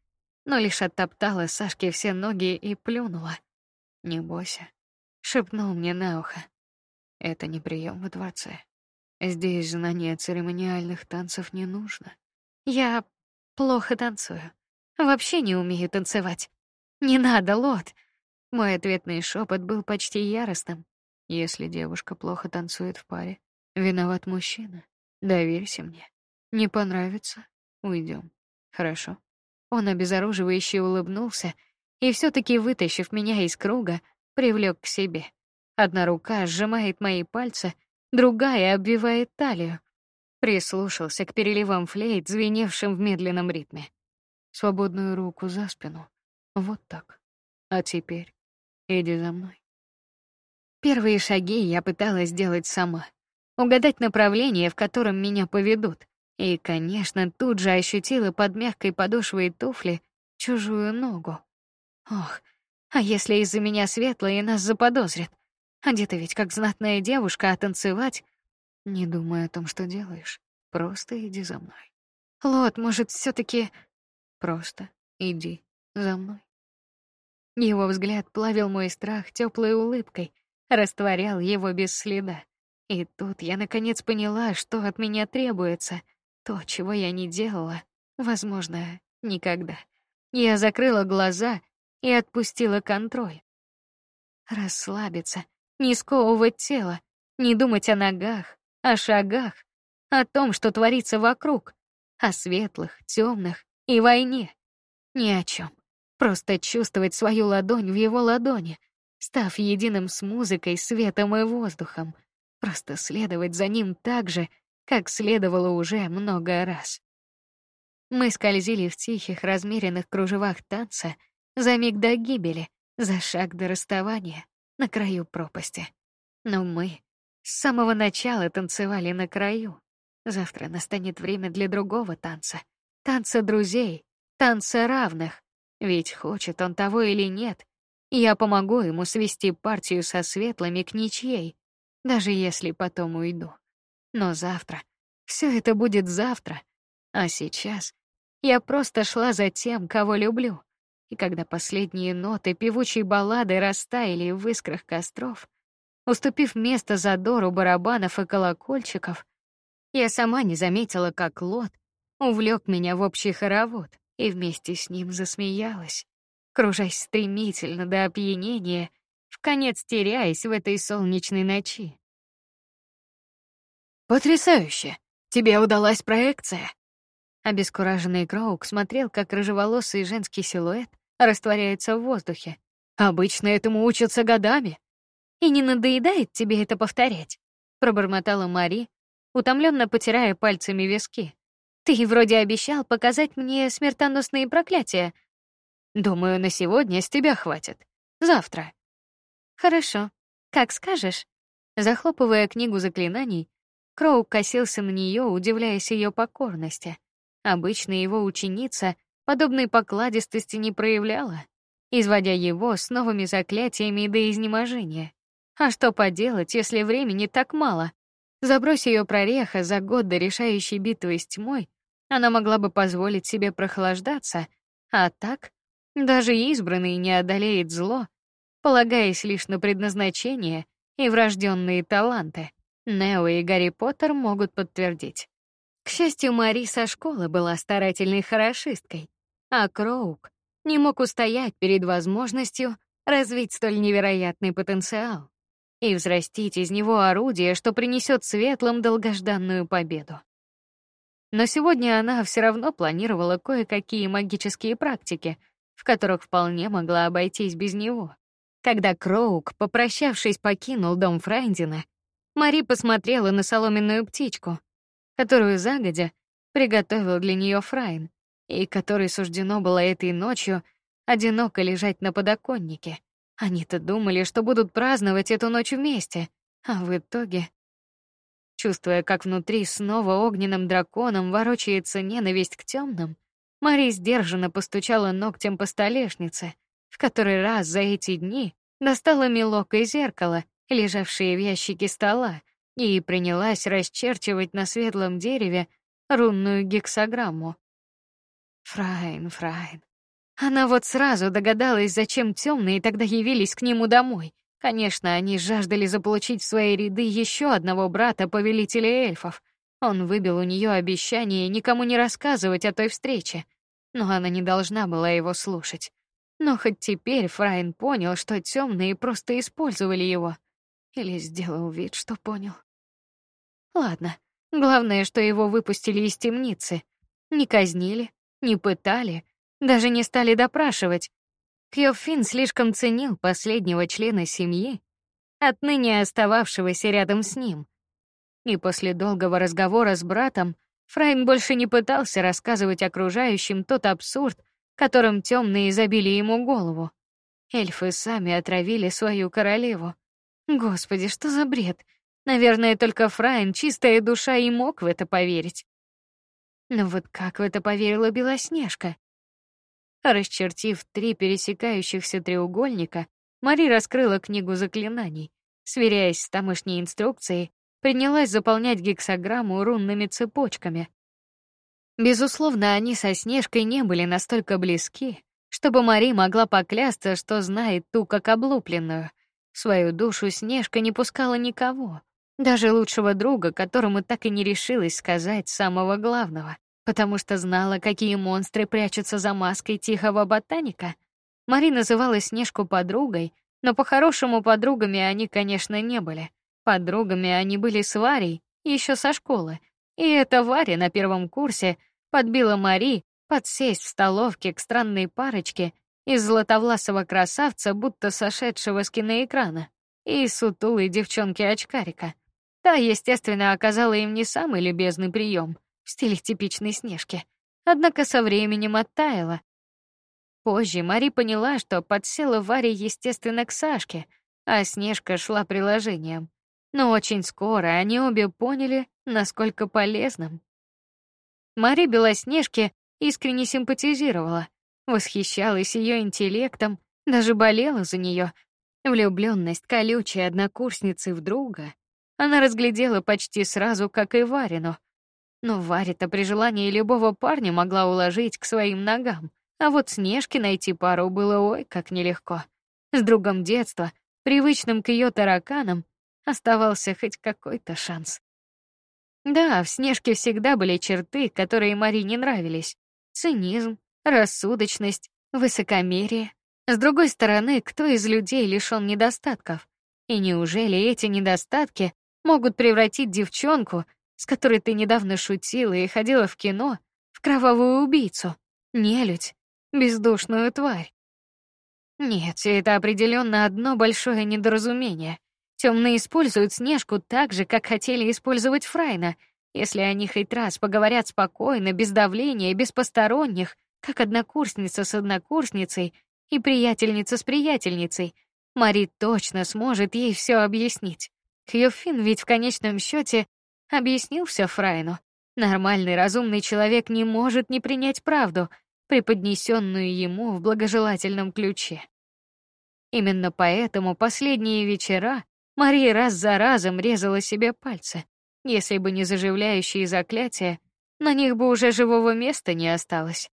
но лишь оттоптала Сашке все ноги и плюнула. Не бойся, шепнул мне на ухо. Это не прием во дворце. Здесь знание церемониальных танцев не нужно. Я плохо танцую. Вообще не умею танцевать. Не надо, Лот. Мой ответный шепот был почти яростным. Если девушка плохо танцует в паре, виноват мужчина. Доверься мне. Не понравится, уйдем. Хорошо. Он обезоруживающе улыбнулся и все-таки вытащив меня из круга, привлек к себе. Одна рука сжимает мои пальцы, другая обвивает талию. Прислушался к переливам флейт, звеневшим в медленном ритме. Свободную руку за спину. Вот так. А теперь Иди за мной. Первые шаги я пыталась сделать сама, угадать направление, в котором меня поведут. И, конечно, тут же ощутила под мягкой подошвой туфли чужую ногу. Ох, а если из-за меня светлые нас заподозрят? Одета ведь как знатная девушка, а танцевать... Не думай о том, что делаешь. Просто иди за мной. Лот, может, все таки Просто иди за мной. Его взгляд плавил мой страх теплой улыбкой, растворял его без следа. И тут я наконец поняла, что от меня требуется, то, чего я не делала, возможно, никогда. Я закрыла глаза и отпустила контроль. Расслабиться, не сковывать тело, не думать о ногах, о шагах, о том, что творится вокруг. о светлых, темных и войне. Ни о чем. Просто чувствовать свою ладонь в его ладони, став единым с музыкой, светом и воздухом. Просто следовать за ним так же, как следовало уже много раз. Мы скользили в тихих, размеренных кружевах танца за миг до гибели, за шаг до расставания на краю пропасти. Но мы с самого начала танцевали на краю. Завтра настанет время для другого танца, танца друзей, танца равных. Ведь хочет он того или нет, я помогу ему свести партию со светлыми к ничьей, даже если потом уйду. Но завтра, все это будет завтра, а сейчас я просто шла за тем, кого люблю. И когда последние ноты певучей баллады растаяли в искрах костров, уступив место задору барабанов и колокольчиков, я сама не заметила, как Лот увлек меня в общий хоровод и вместе с ним засмеялась, кружась стремительно до опьянения, в конец теряясь в этой солнечной ночи. Потрясающе! Тебе удалась проекция. Обескураженный Кроук смотрел, как рыжеволосый женский силуэт растворяется в воздухе. Обычно этому учатся годами. И не надоедает тебе это повторять? пробормотала Мари, утомленно потирая пальцами виски. Ты вроде обещал показать мне смертоносные проклятия. Думаю, на сегодня с тебя хватит. Завтра. Хорошо. Как скажешь. Захлопывая книгу заклинаний, Кроу косился на нее, удивляясь ее покорности. Обычно его ученица подобной покладистости не проявляла, изводя его с новыми заклятиями до изнеможения. А что поделать, если времени так мало? Забрось ее прореха за год до решающей битвы с тьмой, она могла бы позволить себе прохлаждаться, а так даже избранный не одолеет зло, полагаясь лишь на предназначение и врожденные таланты. Нео и Гарри Поттер могут подтвердить. К счастью, Мари со школы была старательной хорошисткой, а Кроук не мог устоять перед возможностью развить столь невероятный потенциал и взрастить из него орудие, что принесет светлым долгожданную победу. Но сегодня она все равно планировала кое-какие магические практики, в которых вполне могла обойтись без него. Когда Кроук, попрощавшись, покинул дом Фрайндина, Мари посмотрела на соломенную птичку, которую загодя приготовил для нее Фрайн, и которой суждено было этой ночью одиноко лежать на подоконнике. Они-то думали, что будут праздновать эту ночь вместе, а в итоге Чувствуя, как внутри снова огненным драконом ворочается ненависть к темным, Мари сдержанно постучала ногтем по столешнице, в который раз за эти дни достала мелок и зеркало, лежавшие в ящике стола, и принялась расчерчивать на светлом дереве рунную гексаграмму. Фрайн, Фрайн. Она вот сразу догадалась, зачем темные тогда явились к нему домой. Конечно, они жаждали заполучить в свои ряды еще одного брата повелителя эльфов. Он выбил у нее обещание никому не рассказывать о той встрече, но она не должна была его слушать. Но хоть теперь Фрайн понял, что темные просто использовали его, или сделал вид, что понял. Ладно, главное, что его выпустили из темницы, не казнили, не пытали, даже не стали допрашивать, Кьофин слишком ценил последнего члена семьи, отныне остававшегося рядом с ним. И после долгого разговора с братом Фрайн больше не пытался рассказывать окружающим тот абсурд, которым темные забили ему голову. Эльфы сами отравили свою королеву. Господи, что за бред? Наверное, только Фрайн, чистая душа, и мог в это поверить. Но вот как в это поверила Белоснежка? Расчертив три пересекающихся треугольника, Мари раскрыла книгу заклинаний, сверяясь с тамошней инструкцией, принялась заполнять гексаграмму рунными цепочками. Безусловно, они со Снежкой не были настолько близки, чтобы Мари могла поклясться, что знает ту как облупленную. В свою душу Снежка не пускала никого, даже лучшего друга, которому так и не решилась сказать самого главного потому что знала, какие монстры прячутся за маской тихого ботаника. Мари называла Снежку подругой, но по-хорошему подругами они, конечно, не были. Подругами они были с Варей еще со школы. И эта Варя на первом курсе подбила Мари подсесть в столовке к странной парочке из златовласого красавца, будто сошедшего с киноэкрана, и сутулой девчонки-очкарика. Та, естественно, оказала им не самый любезный прием в стиле типичной Снежки, однако со временем оттаяла. Позже Мари поняла, что подсела Варя, естественно, к Сашке, а Снежка шла приложением. Но очень скоро они обе поняли, насколько полезным. Мари Белоснежке искренне симпатизировала, восхищалась ее интеллектом, даже болела за нее. Влюбленность колючей однокурсницы в друга она разглядела почти сразу, как и Варину. Но Варя-то при желании любого парня могла уложить к своим ногам, а вот Снежке найти пару было ой как нелегко. С другом детства, привычным к ее тараканам, оставался хоть какой-то шанс. Да, в Снежке всегда были черты, которые Мари не нравились: цинизм, рассудочность, высокомерие. С другой стороны, кто из людей лишён недостатков? И неужели эти недостатки могут превратить девчонку, с которой ты недавно шутила и ходила в кино, в кровавую убийцу, нелюдь, бездушную тварь? Нет, это определенно одно большое недоразумение. Темные используют Снежку так же, как хотели использовать Фрайна. Если они хоть раз поговорят спокойно, без давления, без посторонних, как однокурсница с однокурсницей и приятельница с приятельницей, Мари точно сможет ей все объяснить. Хьюфин ведь в конечном счете объяснил все Фрайну. Нормальный, разумный человек не может не принять правду, преподнесенную ему в благожелательном ключе. Именно поэтому последние вечера Мария раз за разом резала себе пальцы. Если бы не заживляющие заклятия, на них бы уже живого места не осталось.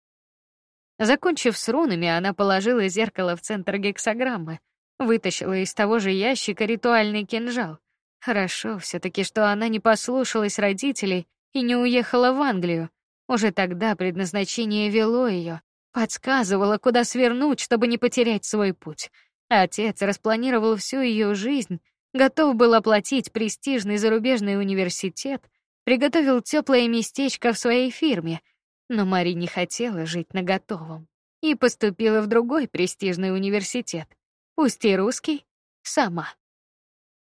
Закончив с рунами, она положила зеркало в центр гексаграммы, вытащила из того же ящика ритуальный кинжал. Хорошо все таки что она не послушалась родителей и не уехала в Англию. Уже тогда предназначение вело ее, подсказывало, куда свернуть, чтобы не потерять свой путь. Отец распланировал всю ее жизнь готов был оплатить престижный зарубежный университет, приготовил теплое местечко в своей фирме, но Мари не хотела жить на готовом и поступила в другой престижный университет, пусть и русский, сама.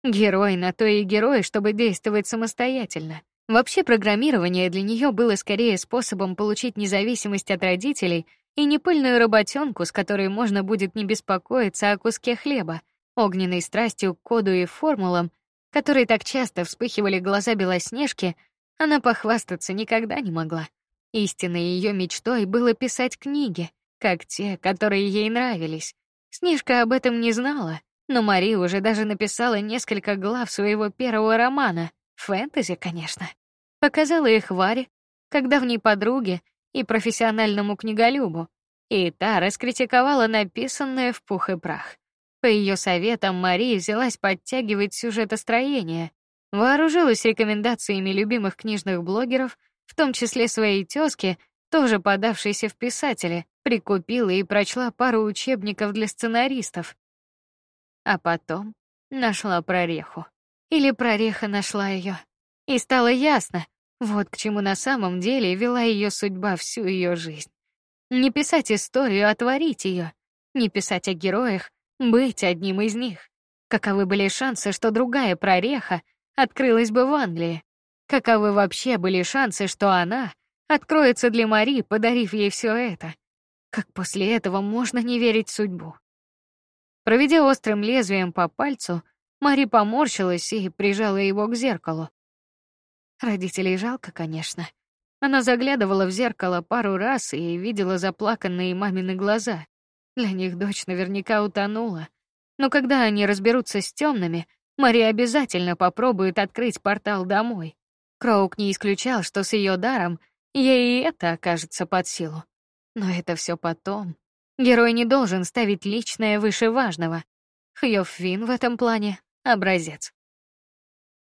Герой на то и герой, чтобы действовать самостоятельно. Вообще программирование для нее было скорее способом получить независимость от родителей и непыльную работенку, с которой можно будет не беспокоиться о куске хлеба, огненной страстью к коду и формулам, которые так часто вспыхивали глаза Белоснежки, она похвастаться никогда не могла. Истинной ее мечтой было писать книги, как те, которые ей нравились. Снежка об этом не знала, но Мари уже даже написала несколько глав своего первого романа, фэнтези, конечно. Показала их Варе, как давней подруге и профессиональному книголюбу, и та раскритиковала написанное в пух и прах. По ее советам Мария взялась подтягивать сюжетостроение, вооружилась рекомендациями любимых книжных блогеров, в том числе своей тёзки, тоже подавшейся в писатели, прикупила и прочла пару учебников для сценаристов. А потом нашла прореху. Или прореха нашла ее. И стало ясно, вот к чему на самом деле вела ее судьба всю ее жизнь. Не писать историю, а творить ее. Не писать о героях, быть одним из них. Каковы были шансы, что другая прореха открылась бы в Англии? Каковы вообще были шансы, что она откроется для Мари, подарив ей все это? Как после этого можно не верить в судьбу? Проведя острым лезвием по пальцу, Мари поморщилась и прижала его к зеркалу. Родителей жалко, конечно. Она заглядывала в зеркало пару раз и видела заплаканные мамины глаза. Для них дочь наверняка утонула. Но когда они разберутся с темными, Мария обязательно попробует открыть портал домой. Кроук не исключал, что с ее даром ей и это окажется под силу. Но это все потом. Герой не должен ставить личное выше важного. Хьёф в этом плане образец.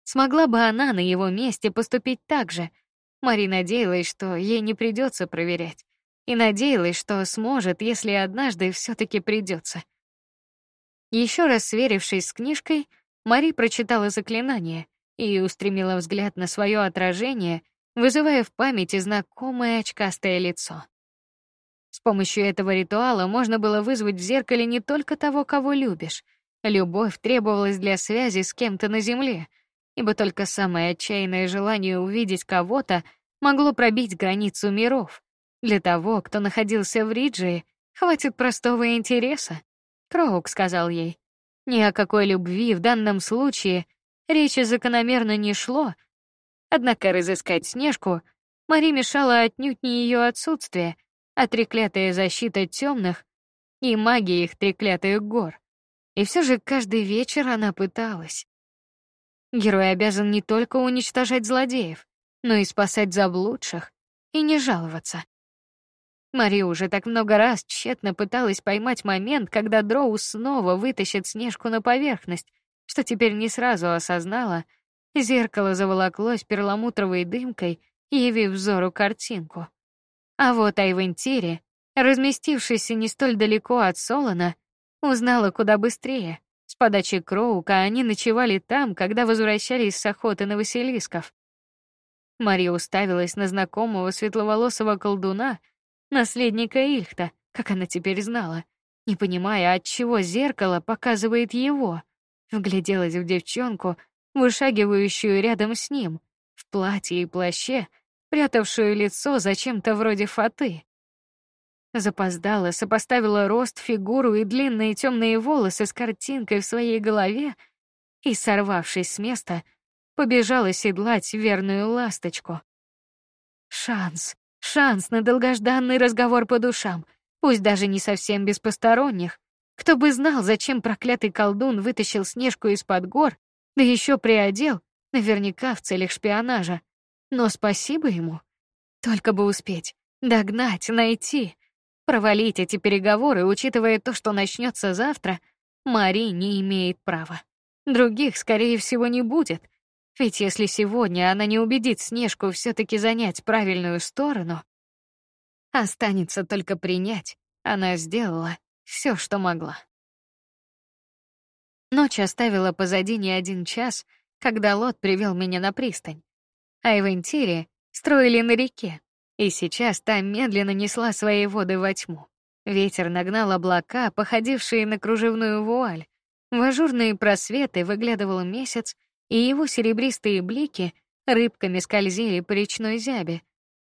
Смогла бы она на его месте поступить так же. Мари надеялась, что ей не придется проверять и надеялась, что сможет, если однажды все таки придется. Еще раз сверившись с книжкой, Мари прочитала заклинание и устремила взгляд на свое отражение вызывая в памяти знакомое очкастое лицо. С помощью этого ритуала можно было вызвать в зеркале не только того, кого любишь. Любовь требовалась для связи с кем-то на земле, ибо только самое отчаянное желание увидеть кого-то могло пробить границу миров. Для того, кто находился в Риджии, хватит простого интереса. Кроук сказал ей. Ни о какой любви в данном случае речи закономерно не шло. Однако разыскать Снежку Мари мешала отнюдь не ее отсутствие, а треклятая защита темных и магия их треклятых гор. И все же каждый вечер она пыталась. Герой обязан не только уничтожать злодеев, но и спасать заблудших и не жаловаться. Мари уже так много раз тщетно пыталась поймать момент, когда Дроу снова вытащит Снежку на поверхность, что теперь не сразу осознала. Зеркало заволоклось перламутровой дымкой, явив взору картинку. А вот Айвентири, разместившийся не столь далеко от Солона, узнала куда быстрее. С подачи Кроука они ночевали там, когда возвращались с охоты на Василисков. Мария уставилась на знакомого светловолосого колдуна, наследника Ильхта, как она теперь знала, не понимая, от чего зеркало показывает его. Вгляделась в девчонку, вышагивающую рядом с ним, в платье и плаще, прятавшую лицо за чем-то вроде фаты. Запоздала, сопоставила рост, фигуру и длинные темные волосы с картинкой в своей голове и, сорвавшись с места, побежала седлать верную ласточку. Шанс. Шанс на долгожданный разговор по душам, пусть даже не совсем без посторонних. Кто бы знал, зачем проклятый колдун вытащил Снежку из-под гор, да еще приодел, наверняка в целях шпионажа. Но спасибо ему. Только бы успеть догнать, найти, провалить эти переговоры, учитывая то, что начнется завтра, Мари не имеет права. Других, скорее всего, не будет. Ведь если сегодня она не убедит Снежку все таки занять правильную сторону, останется только принять. Она сделала все, что могла. Ночь оставила позади не один час, когда Лот привел меня на пристань. А Ивентири строили на реке, и сейчас та медленно несла свои воды во тьму. Ветер нагнал облака, походившие на кружевную вуаль. В ажурные просветы выглядывал месяц, и его серебристые блики рыбками скользили по речной зябе.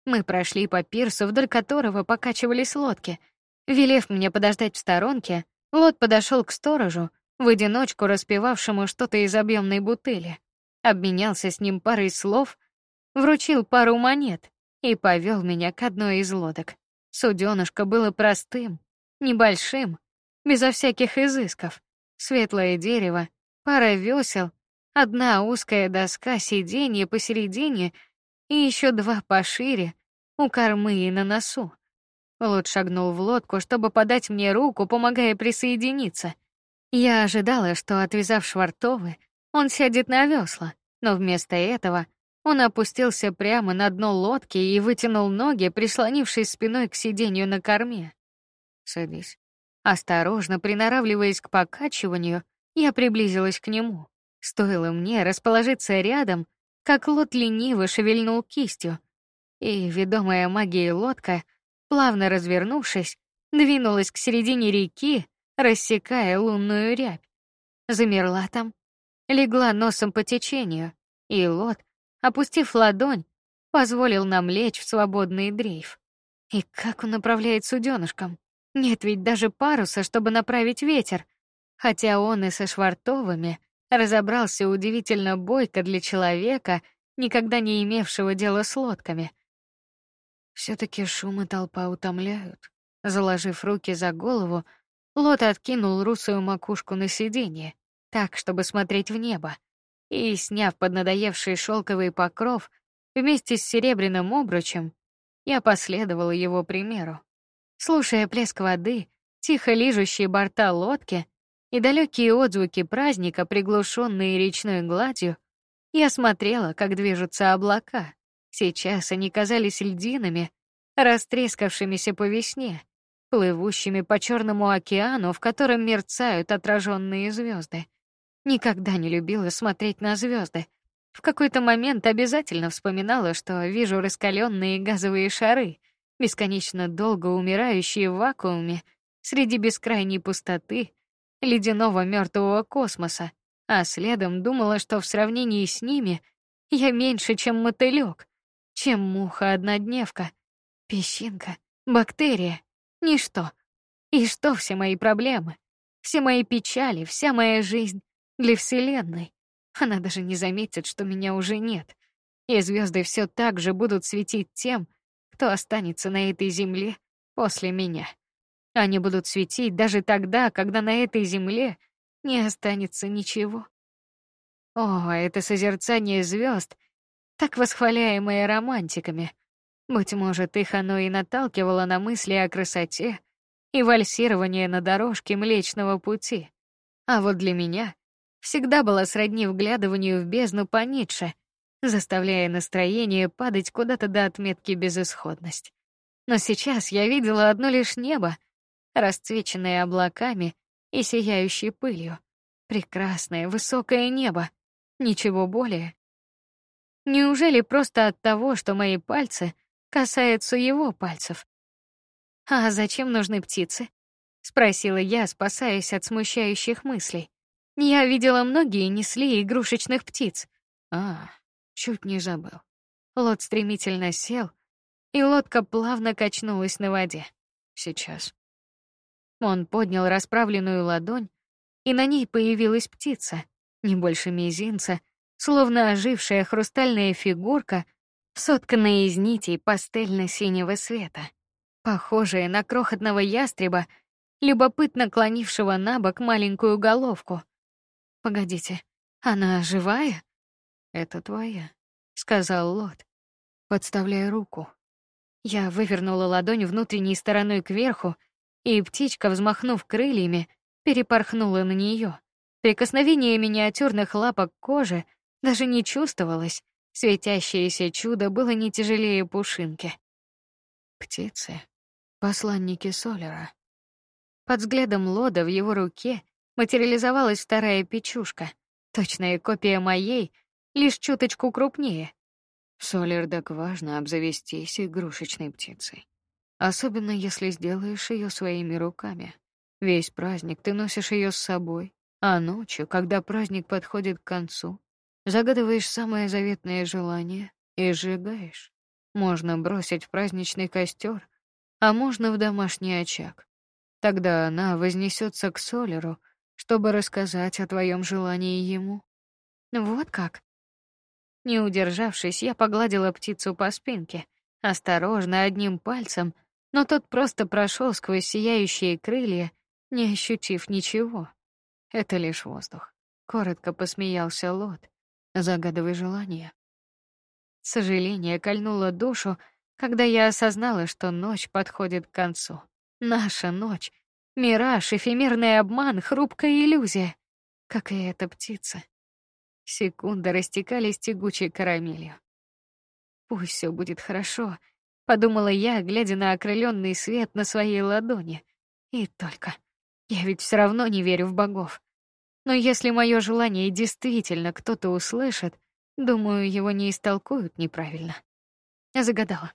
Мы прошли по пирсу, вдоль которого покачивались лодки. Велев мне подождать в сторонке, Лот подошел к сторожу, в одиночку распевавшему что-то из объемной бутыли, обменялся с ним парой слов, вручил пару монет и повел меня к одной из лодок. Суденышко было простым, небольшим, безо всяких изысков. Светлое дерево, пара весел Одна узкая доска сиденья посередине и еще два пошире у кормы и на носу. Лот шагнул в лодку, чтобы подать мне руку, помогая присоединиться. Я ожидала, что отвязав швартовы, он сядет на весла, но вместо этого он опустился прямо на дно лодки и вытянул ноги, прислонившись спиной к сиденью на корме. Садись. Осторожно приноравливаясь к покачиванию, я приблизилась к нему. Стоило мне расположиться рядом, как лот лениво шевельнул кистью, и ведомая магией лодка, плавно развернувшись, двинулась к середине реки, рассекая лунную рябь. Замерла там, легла носом по течению, и лот, опустив ладонь, позволил нам лечь в свободный дрейф. И как он направляет суденышком? Нет ведь даже паруса, чтобы направить ветер, хотя он и со швартовыми разобрался удивительно бойко для человека, никогда не имевшего дела с лодками. все таки шум и толпа утомляют. Заложив руки за голову, Лот откинул русую макушку на сиденье, так, чтобы смотреть в небо, и, сняв поднадоевший шелковый покров вместе с серебряным обручем, я последовала его примеру. Слушая плеск воды, тихо лижущие борта лодки, и далекие отзвуки праздника, приглушенные речной гладью, я смотрела, как движутся облака. Сейчас они казались льдинами, растрескавшимися по весне, плывущими по черному океану, в котором мерцают отраженные звезды. Никогда не любила смотреть на звезды. В какой-то момент обязательно вспоминала, что вижу раскаленные газовые шары, бесконечно долго умирающие в вакууме среди бескрайней пустоты, ледяного мертвого космоса, а следом думала, что в сравнении с ними я меньше, чем мотылёк, чем муха-однодневка, песчинка, бактерия, ничто. И что все мои проблемы, все мои печали, вся моя жизнь для Вселенной? Она даже не заметит, что меня уже нет. И звезды все так же будут светить тем, кто останется на этой земле после меня. Они будут светить даже тогда, когда на этой земле не останется ничего. О, это созерцание звезд, так восхваляемое романтиками. Быть может, их оно и наталкивало на мысли о красоте и вальсирование на дорожке Млечного пути. А вот для меня всегда было сродни вглядыванию в бездну по Ницше, заставляя настроение падать куда-то до отметки безысходность. Но сейчас я видела одно лишь небо, расцвеченное облаками и сияющей пылью. Прекрасное высокое небо, ничего более. Неужели просто от того, что мои пальцы касаются его пальцев? А зачем нужны птицы? спросила я, спасаясь от смущающих мыслей. Я видела многие несли игрушечных птиц. А, чуть не забыл. Лот стремительно сел, и лодка плавно качнулась на воде. Сейчас. Он поднял расправленную ладонь, и на ней появилась птица, не больше мизинца, словно ожившая хрустальная фигурка, сотканная из нитей пастельно-синего света, похожая на крохотного ястреба, любопытно клонившего на бок маленькую головку. Погодите, она живая? Это твоя, сказал Лот, подставляя руку. Я вывернула ладонь внутренней стороной кверху, и птичка, взмахнув крыльями, перепорхнула на нее. Прикосновение миниатюрных лапок к коже даже не чувствовалось. Светящееся чудо было не тяжелее пушинки. Птицы, посланники Солера. Под взглядом Лода в его руке материализовалась вторая печушка, точная копия моей, лишь чуточку крупнее. Солер так важно обзавестись игрушечной птицей, особенно если сделаешь ее своими руками. Весь праздник ты носишь ее с собой, а ночью, когда праздник подходит к концу, загадываешь самое заветное желание и сжигаешь. Можно бросить в праздничный костер, а можно в домашний очаг. Тогда она вознесется к Солеру, чтобы рассказать о твоем желании ему. Вот как. Не удержавшись, я погладила птицу по спинке, осторожно одним пальцем, но тот просто прошел сквозь сияющие крылья не ощутив ничего. Это лишь воздух. Коротко посмеялся Лот, загадывая желание. Сожаление кольнуло душу, когда я осознала, что ночь подходит к концу. Наша ночь — мираж, эфемерный обман, хрупкая иллюзия, как и эта птица. Секунды растекались тягучей карамелью. Пусть все будет хорошо, подумала я, глядя на окрыленный свет на своей ладони. И только. Я ведь все равно не верю в богов. Но если мое желание действительно кто-то услышит, думаю, его не истолкуют неправильно. Я загадала.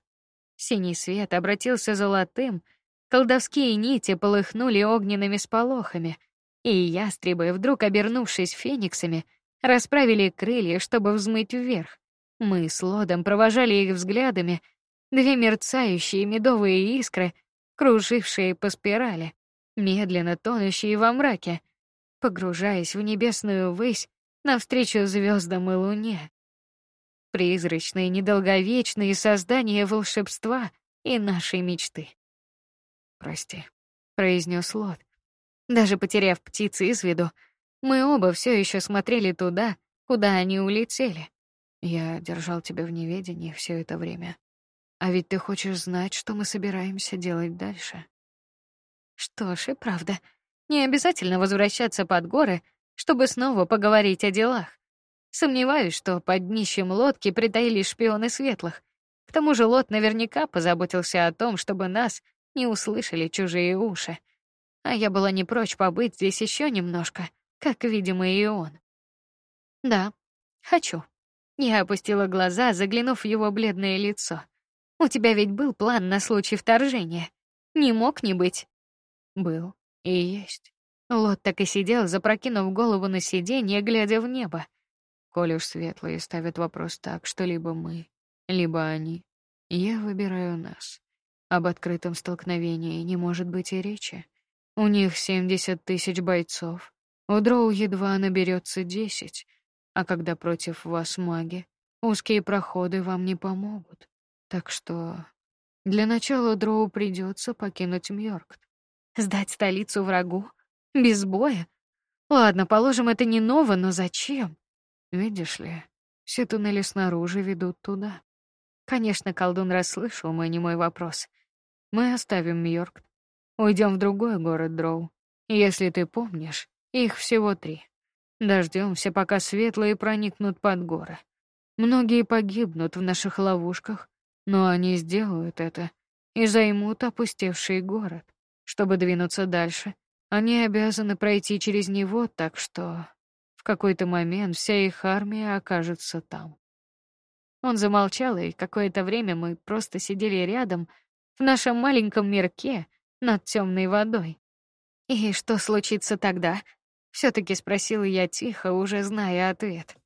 Синий свет обратился золотым, колдовские нити полыхнули огненными сполохами, и ястребы, вдруг обернувшись фениксами, расправили крылья, чтобы взмыть вверх. Мы с Лодом провожали их взглядами, две мерцающие медовые искры, кружившие по спирали медленно тонущие во мраке, погружаясь в небесную высь навстречу звездам и луне. Призрачные, недолговечные создания волшебства и нашей мечты. Прости, произнес Лот. Даже потеряв птицы из виду, мы оба все еще смотрели туда, куда они улетели. Я держал тебя в неведении все это время. А ведь ты хочешь знать, что мы собираемся делать дальше. Что ж, и правда, не обязательно возвращаться под горы, чтобы снова поговорить о делах. Сомневаюсь, что под днищем лодки притаились шпионы светлых. К тому же Лот наверняка позаботился о том, чтобы нас не услышали чужие уши. А я была не прочь побыть здесь еще немножко, как, видимо, и он. Да, хочу. Я опустила глаза, заглянув в его бледное лицо. У тебя ведь был план на случай вторжения. Не мог не быть. Был и есть. Лот так и сидел, запрокинув голову на сиденье, глядя в небо. Коль уж светлые ставят вопрос так, что либо мы, либо они, я выбираю нас. Об открытом столкновении не может быть и речи. У них семьдесят тысяч бойцов, у Дроу едва наберется десять, а когда против вас маги, узкие проходы вам не помогут. Так что для начала Дроу придется покинуть Мьоркт. Сдать столицу врагу? Без боя? Ладно, положим, это не ново, но зачем? Видишь ли, все туннели снаружи ведут туда. Конечно, колдун расслышал мой немой вопрос. Мы оставим Мьоркт, уйдем в другой город Дроу. Если ты помнишь, их всего три. Дождемся, пока светлые проникнут под горы. Многие погибнут в наших ловушках, но они сделают это и займут опустевший город. Чтобы двинуться дальше, они обязаны пройти через него, так что в какой-то момент вся их армия окажется там. Он замолчал, и какое-то время мы просто сидели рядом в нашем маленьком мирке над темной водой. И что случится тогда? все таки спросила я тихо, уже зная ответ.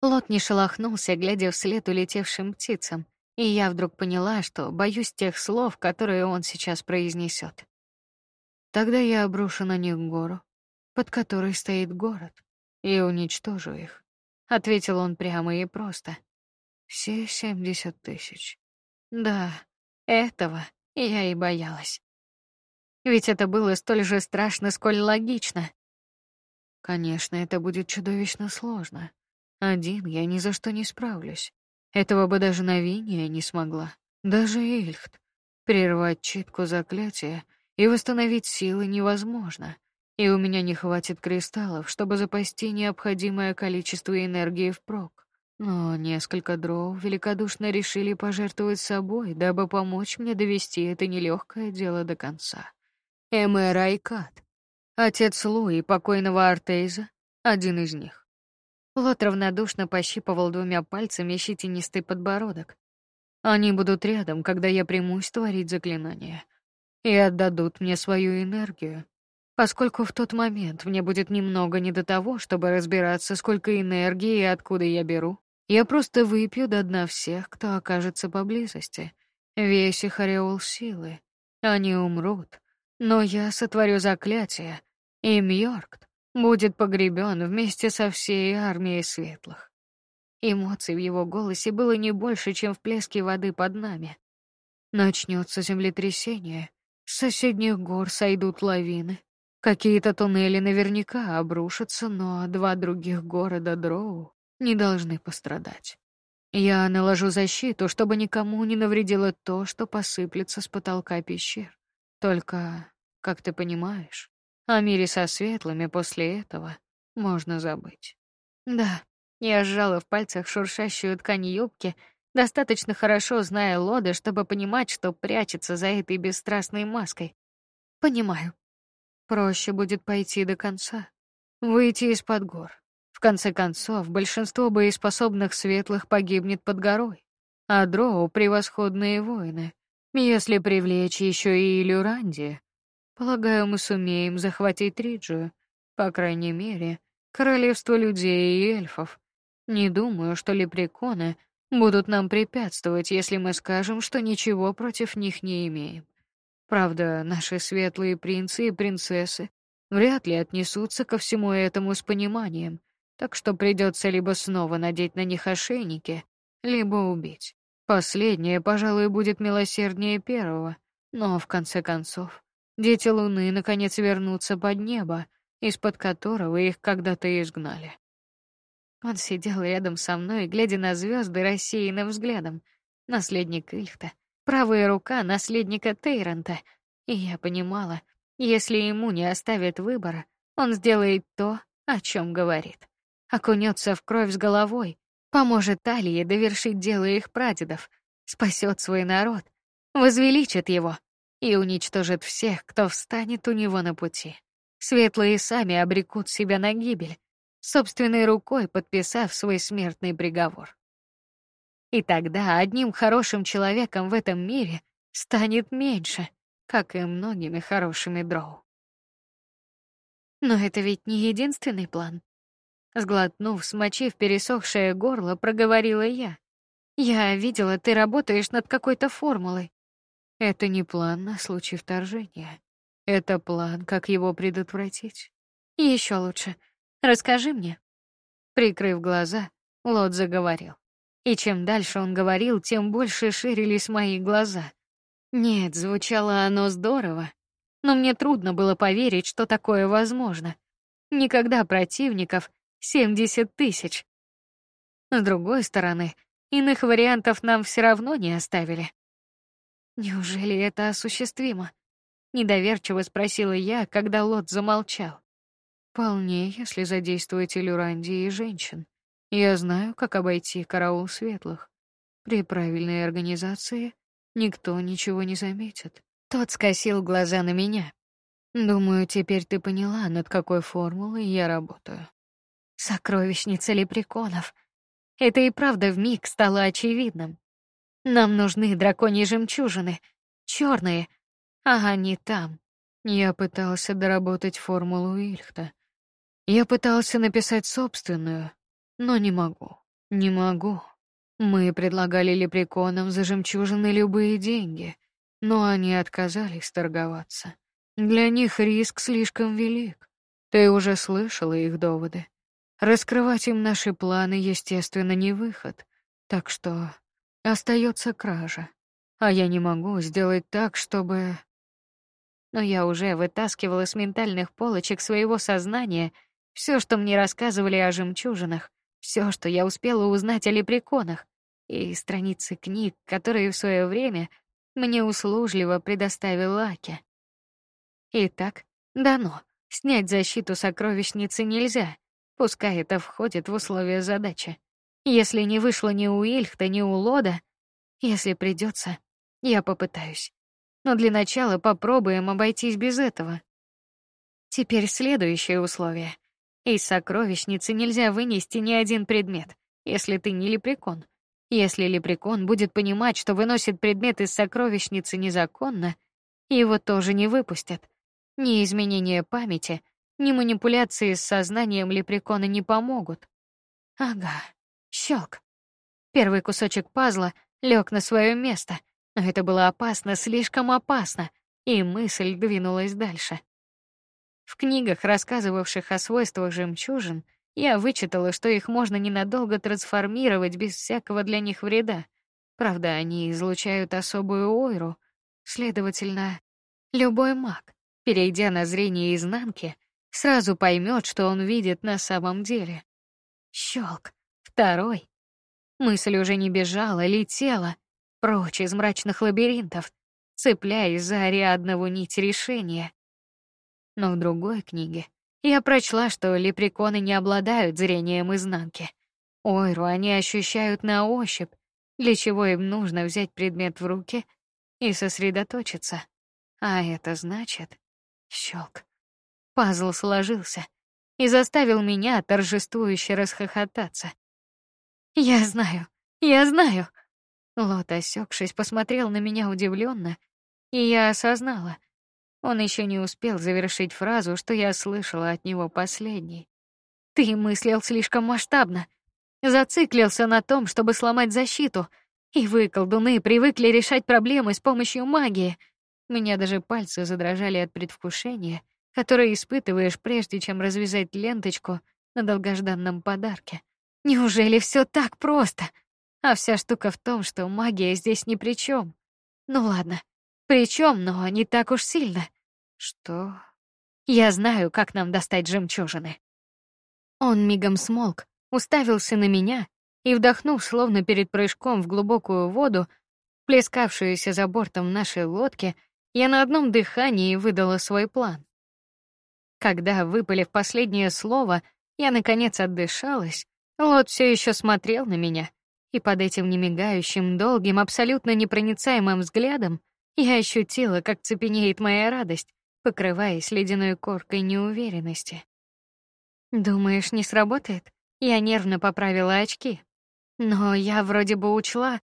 Лот не шелохнулся, глядя вслед улетевшим птицам, и я вдруг поняла, что боюсь тех слов, которые он сейчас произнесет. Тогда я обрушу на них гору, под которой стоит город, и уничтожу их, ответил он прямо и просто. Все семьдесят тысяч. Да, этого я и боялась. Ведь это было столь же страшно, сколь логично. Конечно, это будет чудовищно сложно. Один я ни за что не справлюсь. Этого бы даже Навиния не смогла. Даже Эльхт. Прервать читку заклятия и восстановить силы невозможно. И у меня не хватит кристаллов, чтобы запасти необходимое количество энергии впрок. Но несколько дров великодушно решили пожертвовать собой, дабы помочь мне довести это нелегкое дело до конца. Эмэр Айкат, Отец Луи, покойного Артейза, один из них. Лот равнодушно пощипывал двумя пальцами щетинистый подбородок. Они будут рядом, когда я примусь творить заклинание, и отдадут мне свою энергию, поскольку в тот момент мне будет немного не до того, чтобы разбираться, сколько энергии и откуда я беру. Я просто выпью до дна всех, кто окажется поблизости. Весь их ореол силы. Они умрут, но я сотворю заклятие, и Мьоркт будет погребен вместе со всей армией светлых. Эмоций в его голосе было не больше, чем в плеске воды под нами. Начнется землетрясение, с соседних гор сойдут лавины. Какие-то туннели наверняка обрушатся, но два других города Дроу не должны пострадать. Я наложу защиту, чтобы никому не навредило то, что посыплется с потолка пещер. Только, как ты понимаешь, о мире со светлыми после этого можно забыть. Да, я сжала в пальцах шуршащую ткань юбки, достаточно хорошо зная Лода, чтобы понимать, что прячется за этой бесстрастной маской. Понимаю. Проще будет пойти до конца, выйти из-под гор. В конце концов, большинство боеспособных светлых погибнет под горой, а дроу превосходные воины. Если привлечь еще и Илюранди, Полагаю, мы сумеем захватить Риджию, по крайней мере, королевство людей и эльфов. Не думаю, что лепреконы будут нам препятствовать, если мы скажем, что ничего против них не имеем. Правда, наши светлые принцы и принцессы вряд ли отнесутся ко всему этому с пониманием, так что придется либо снова надеть на них ошейники, либо убить. Последнее, пожалуй, будет милосерднее первого, но в конце концов Дети Луны наконец вернутся под небо, из-под которого их когда-то изгнали. Он сидел рядом со мной, глядя на звезды рассеянным взглядом. Наследник Ильхта, правая рука наследника Тейранта. И я понимала, если ему не оставят выбора, он сделает то, о чем говорит. Окунется в кровь с головой, поможет Талии довершить дело их прадедов, спасет свой народ, возвеличит его и уничтожит всех, кто встанет у него на пути. Светлые сами обрекут себя на гибель. собственной рукой подписав свой смертный приговор. И тогда одним хорошим человеком в этом мире станет меньше, как и многими хорошими дроу. Но это ведь не единственный план. Сглотнув, смочив пересохшее горло, проговорила я. Я видела, ты работаешь над какой-то формулой. Это не план на случай вторжения. Это план, как его предотвратить. Еще лучше. Расскажи мне. Прикрыв глаза, Лот заговорил. И чем дальше он говорил, тем больше ширились мои глаза. Нет, звучало оно здорово, но мне трудно было поверить, что такое возможно. Никогда противников семьдесят тысяч. С другой стороны, иных вариантов нам все равно не оставили. Неужели это осуществимо? Недоверчиво спросила я, когда Лот замолчал. Вполне, если задействовать Илюранди и женщин. Я знаю, как обойти караул светлых. При правильной организации никто ничего не заметит. Тот скосил глаза на меня. Думаю, теперь ты поняла, над какой формулой я работаю. Сокровищница лепреконов. Это и правда в миг стало очевидным. Нам нужны драконьи жемчужины, черные, а они там. Я пытался доработать формулу Ильхта. Я пытался написать собственную, но не могу. Не могу. Мы предлагали лепреконам за жемчужины любые деньги — но они отказались торговаться. Для них риск слишком велик. Ты уже слышала их доводы. Раскрывать им наши планы, естественно, не выход. Так что остается кража. А я не могу сделать так, чтобы Но я уже вытаскивала с ментальных полочек своего сознания все, что мне рассказывали о жемчужинах, все, что я успела узнать о лепреконах, и страницы книг, которые в свое время мне услужливо предоставил Лаки. Итак, дано. Снять защиту сокровищницы нельзя, пускай это входит в условия задачи. Если не вышло ни у Ильхта, ни у Лода, если придется, я попытаюсь. Но для начала попробуем обойтись без этого. Теперь следующее условие. Из сокровищницы нельзя вынести ни один предмет, если ты не лепрекон. Если лепрекон будет понимать, что выносит предмет из сокровищницы незаконно, его тоже не выпустят. Ни изменение памяти, ни манипуляции с сознанием лепрекона не помогут. Ага. Щелк. Первый кусочек пазла лег на свое место, но это было опасно, слишком опасно, и мысль двинулась дальше. В книгах, рассказывавших о свойствах жемчужин, я вычитала, что их можно ненадолго трансформировать без всякого для них вреда. Правда, они излучают особую ойру. Следовательно, любой маг, перейдя на зрение изнанки, сразу поймет, что он видит на самом деле. Щелк. Второй. Мысль уже не бежала, летела прочь из мрачных лабиринтов, цепляясь за ариаднову нить решения. Но в другой книге я прочла, что лепреконы не обладают зрением изнанки. Ойру они ощущают на ощупь, для чего им нужно взять предмет в руки и сосредоточиться. А это значит, щелк. Пазл сложился и заставил меня торжествующе расхохотаться. Я знаю, я знаю. Лот, осекшись, посмотрел на меня удивленно, и я осознала, он еще не успел завершить фразу, что я слышала от него последней. Ты мыслил слишком масштабно, зациклился на том, чтобы сломать защиту, и вы, колдуны, привыкли решать проблемы с помощью магии. Меня даже пальцы задрожали от предвкушения, которое испытываешь прежде, чем развязать ленточку на долгожданном подарке. Неужели все так просто? А вся штука в том, что магия здесь ни при чем. Ну ладно, причем, но не так уж сильно. Что? Я знаю, как нам достать жемчужины. Он мигом смолк, уставился на меня и вдохнув, словно перед прыжком в глубокую воду, плескавшуюся за бортом нашей лодки, я на одном дыхании выдала свой план. Когда выпали в последнее слово, я наконец отдышалась. Лот все еще смотрел на меня, и под этим немигающим, долгим, абсолютно непроницаемым взглядом я ощутила, как цепенеет моя радость, покрываясь ледяной коркой неуверенности. Думаешь, не сработает? Я нервно поправила очки. Но я вроде бы учла.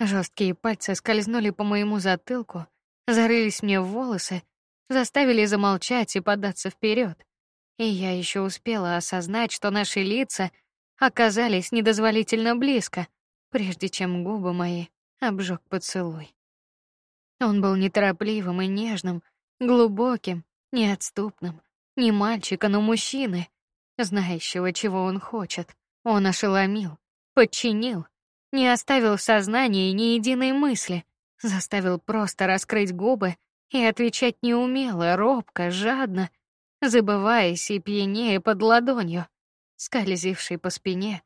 Жесткие пальцы скользнули по моему затылку, зарылись мне в волосы, заставили замолчать и податься вперед. И я еще успела осознать, что наши лица оказались недозволительно близко, прежде чем губы мои обжег поцелуй. Он был неторопливым и нежным, глубоким, неотступным, не мальчика, но мужчины, знающего, чего он хочет. Он ошеломил, подчинил, не оставил в сознании ни единой мысли, заставил просто раскрыть губы и отвечать неумело, робко, жадно, забываясь и пьянее под ладонью, скользившей по спине,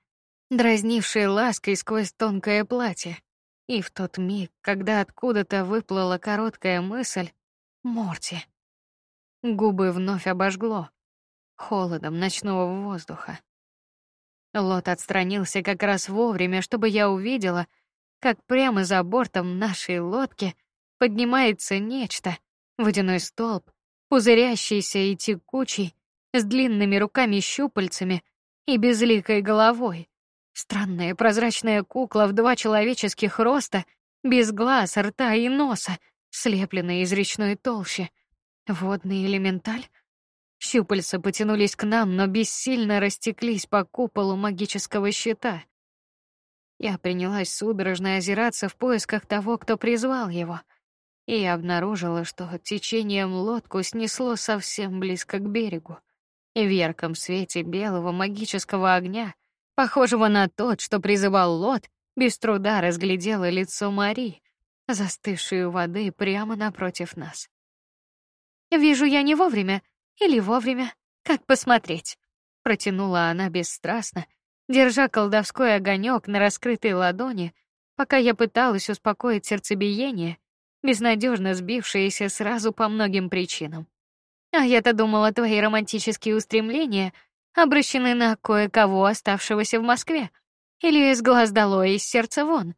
дразнившей лаской сквозь тонкое платье. И в тот миг, когда откуда-то выплыла короткая мысль «Морти», губы вновь обожгло холодом ночного воздуха. Лот отстранился как раз вовремя, чтобы я увидела, как прямо за бортом нашей лодки поднимается нечто, водяной столб, пузырящийся и текучий, с длинными руками-щупальцами и безликой головой. Странная прозрачная кукла в два человеческих роста, без глаз, рта и носа, слепленная из речной толщи. Водный элементаль. Щупальца потянулись к нам, но бессильно растеклись по куполу магического щита. Я принялась судорожно озираться в поисках того, кто призвал его и обнаружила, что течением лодку снесло совсем близко к берегу. И в ярком свете белого магического огня, похожего на тот, что призывал Лот, без труда разглядела лицо Мари, застывшую воды прямо напротив нас. Вижу я не вовремя или вовремя, как посмотреть, протянула она бесстрастно, держа колдовской огонек на раскрытой ладони, пока я пыталась успокоить сердцебиение безнадежно сбившиеся сразу по многим причинам. А я-то думала, твои романтические устремления обращены на кое-кого оставшегося в Москве или из глаз долой, из сердца вон.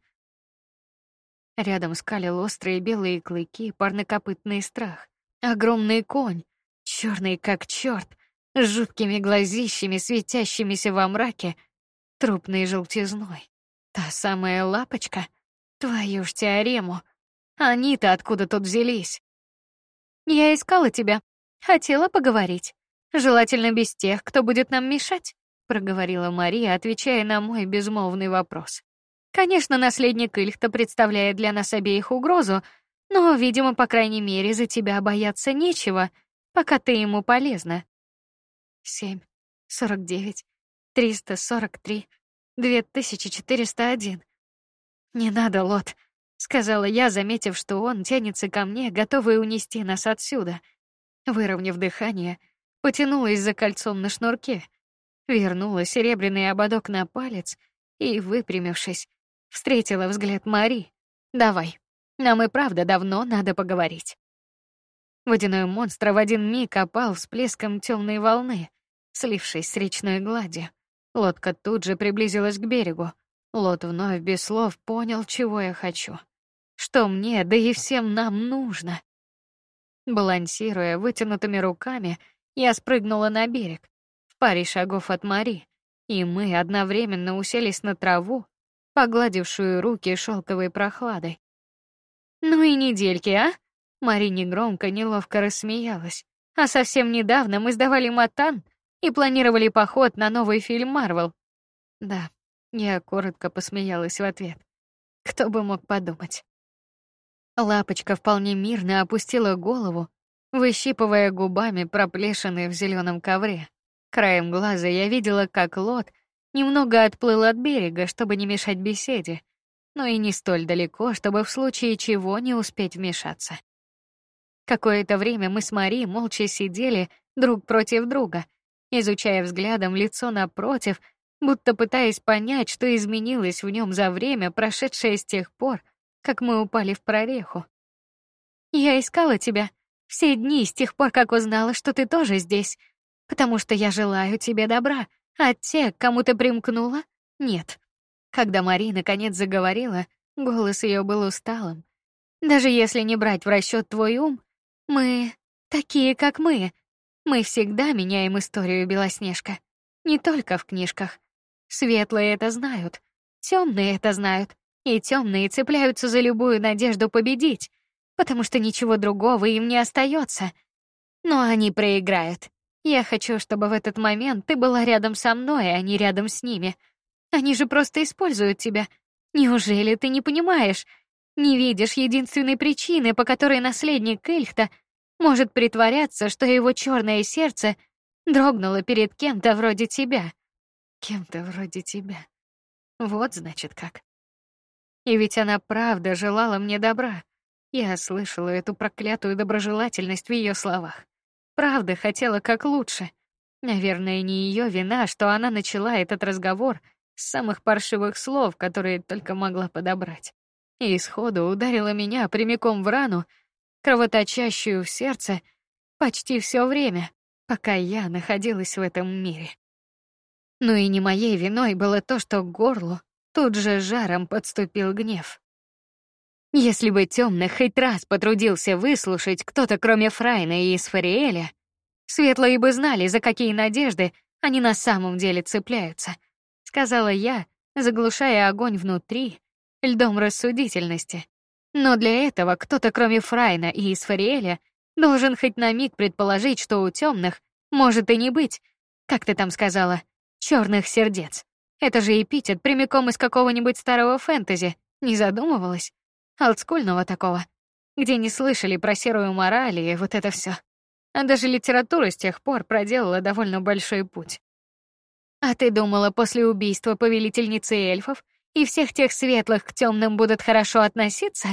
Рядом скалил острые белые клыки, парнокопытный страх, огромный конь, черный как черт, с жуткими глазищами, светящимися во мраке, трупной желтизной. Та самая лапочка, твою ж теорему — они-то откуда тут взялись? Я искала тебя, хотела поговорить. Желательно без тех, кто будет нам мешать, проговорила Мария, отвечая на мой безмолвный вопрос. Конечно, наследник Ильхта представляет для нас обеих угрозу, но, видимо, по крайней мере, за тебя бояться нечего, пока ты ему полезна. Семь, сорок девять, триста сорок три, две тысячи четыреста один. Не надо, Лот сказала я, заметив, что он тянется ко мне, готовый унести нас отсюда. Выровняв дыхание, потянулась за кольцом на шнурке, вернула серебряный ободок на палец и, выпрямившись, встретила взгляд Мари. Давай, нам и правда давно надо поговорить. Водяной монстр в один миг опал всплеском темной волны, слившись с речной гладью. Лодка тут же приблизилась к берегу. Лот вновь без слов понял, чего я хочу что мне, да и всем нам нужно. Балансируя вытянутыми руками, я спрыгнула на берег, в паре шагов от Мари, и мы одновременно уселись на траву, погладившую руки шелковой прохладой. Ну и недельки, а? Мари негромко, неловко рассмеялась. А совсем недавно мы сдавали Матан и планировали поход на новый фильм Марвел. Да, я коротко посмеялась в ответ. Кто бы мог подумать? Лапочка вполне мирно опустила голову, выщипывая губами проплешины в зеленом ковре. Краем глаза я видела, как Лот немного отплыл от берега, чтобы не мешать беседе, но и не столь далеко, чтобы в случае чего не успеть вмешаться. Какое-то время мы с Мари молча сидели друг против друга, изучая взглядом лицо напротив, будто пытаясь понять, что изменилось в нем за время, прошедшее с тех пор, как мы упали в прореху. Я искала тебя все дни с тех пор, как узнала, что ты тоже здесь, потому что я желаю тебе добра, а те, кому ты примкнула, нет. Когда Мари наконец заговорила, голос ее был усталым. Даже если не брать в расчет твой ум, мы такие, как мы. Мы всегда меняем историю Белоснежка, не только в книжках. Светлые это знают, темные это знают, и темные цепляются за любую надежду победить, потому что ничего другого им не остается. Но они проиграют. Я хочу, чтобы в этот момент ты была рядом со мной, а не рядом с ними. Они же просто используют тебя. Неужели ты не понимаешь? Не видишь единственной причины, по которой наследник Эльхта может притворяться, что его черное сердце дрогнуло перед кем-то вроде тебя. Кем-то вроде тебя. Вот значит как. И ведь она правда желала мне добра. Я слышала эту проклятую доброжелательность в ее словах. Правда, хотела как лучше. Наверное, не ее вина, что она начала этот разговор с самых паршивых слов, которые только могла подобрать. И сходу ударила меня прямиком в рану, кровоточащую в сердце, почти все время, пока я находилась в этом мире. Ну и не моей виной было то, что к горлу тут же жаром подступил гнев. Если бы темный хоть раз потрудился выслушать кто-то, кроме Фрайна и Исфариэля, светлые бы знали, за какие надежды они на самом деле цепляются, сказала я, заглушая огонь внутри льдом рассудительности. Но для этого кто-то, кроме Фрайна и Исфариэля, должен хоть на миг предположить, что у темных может и не быть, как ты там сказала, черных сердец. Это же эпитет прямиком из какого-нибудь старого фэнтези. Не задумывалась? олдскульного такого, где не слышали про серую мораль и вот это все. А даже литература с тех пор проделала довольно большой путь. А ты думала, после убийства повелительницы эльфов и всех тех светлых к темным будут хорошо относиться?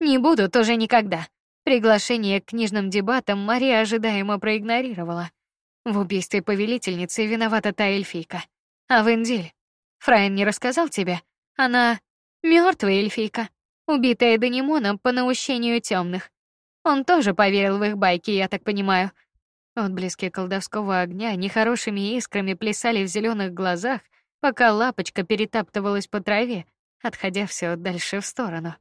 Не будут уже никогда. Приглашение к книжным дебатам Мария ожидаемо проигнорировала. В убийстве повелительницы виновата та эльфийка. А Вендель, Фрайн не рассказал тебе? Она мертвая эльфийка убитая Данимоном по наущению темных. Он тоже поверил в их байки, я так понимаю. Отблески колдовского огня нехорошими искрами плясали в зеленых глазах, пока лапочка перетаптывалась по траве, отходя все дальше в сторону.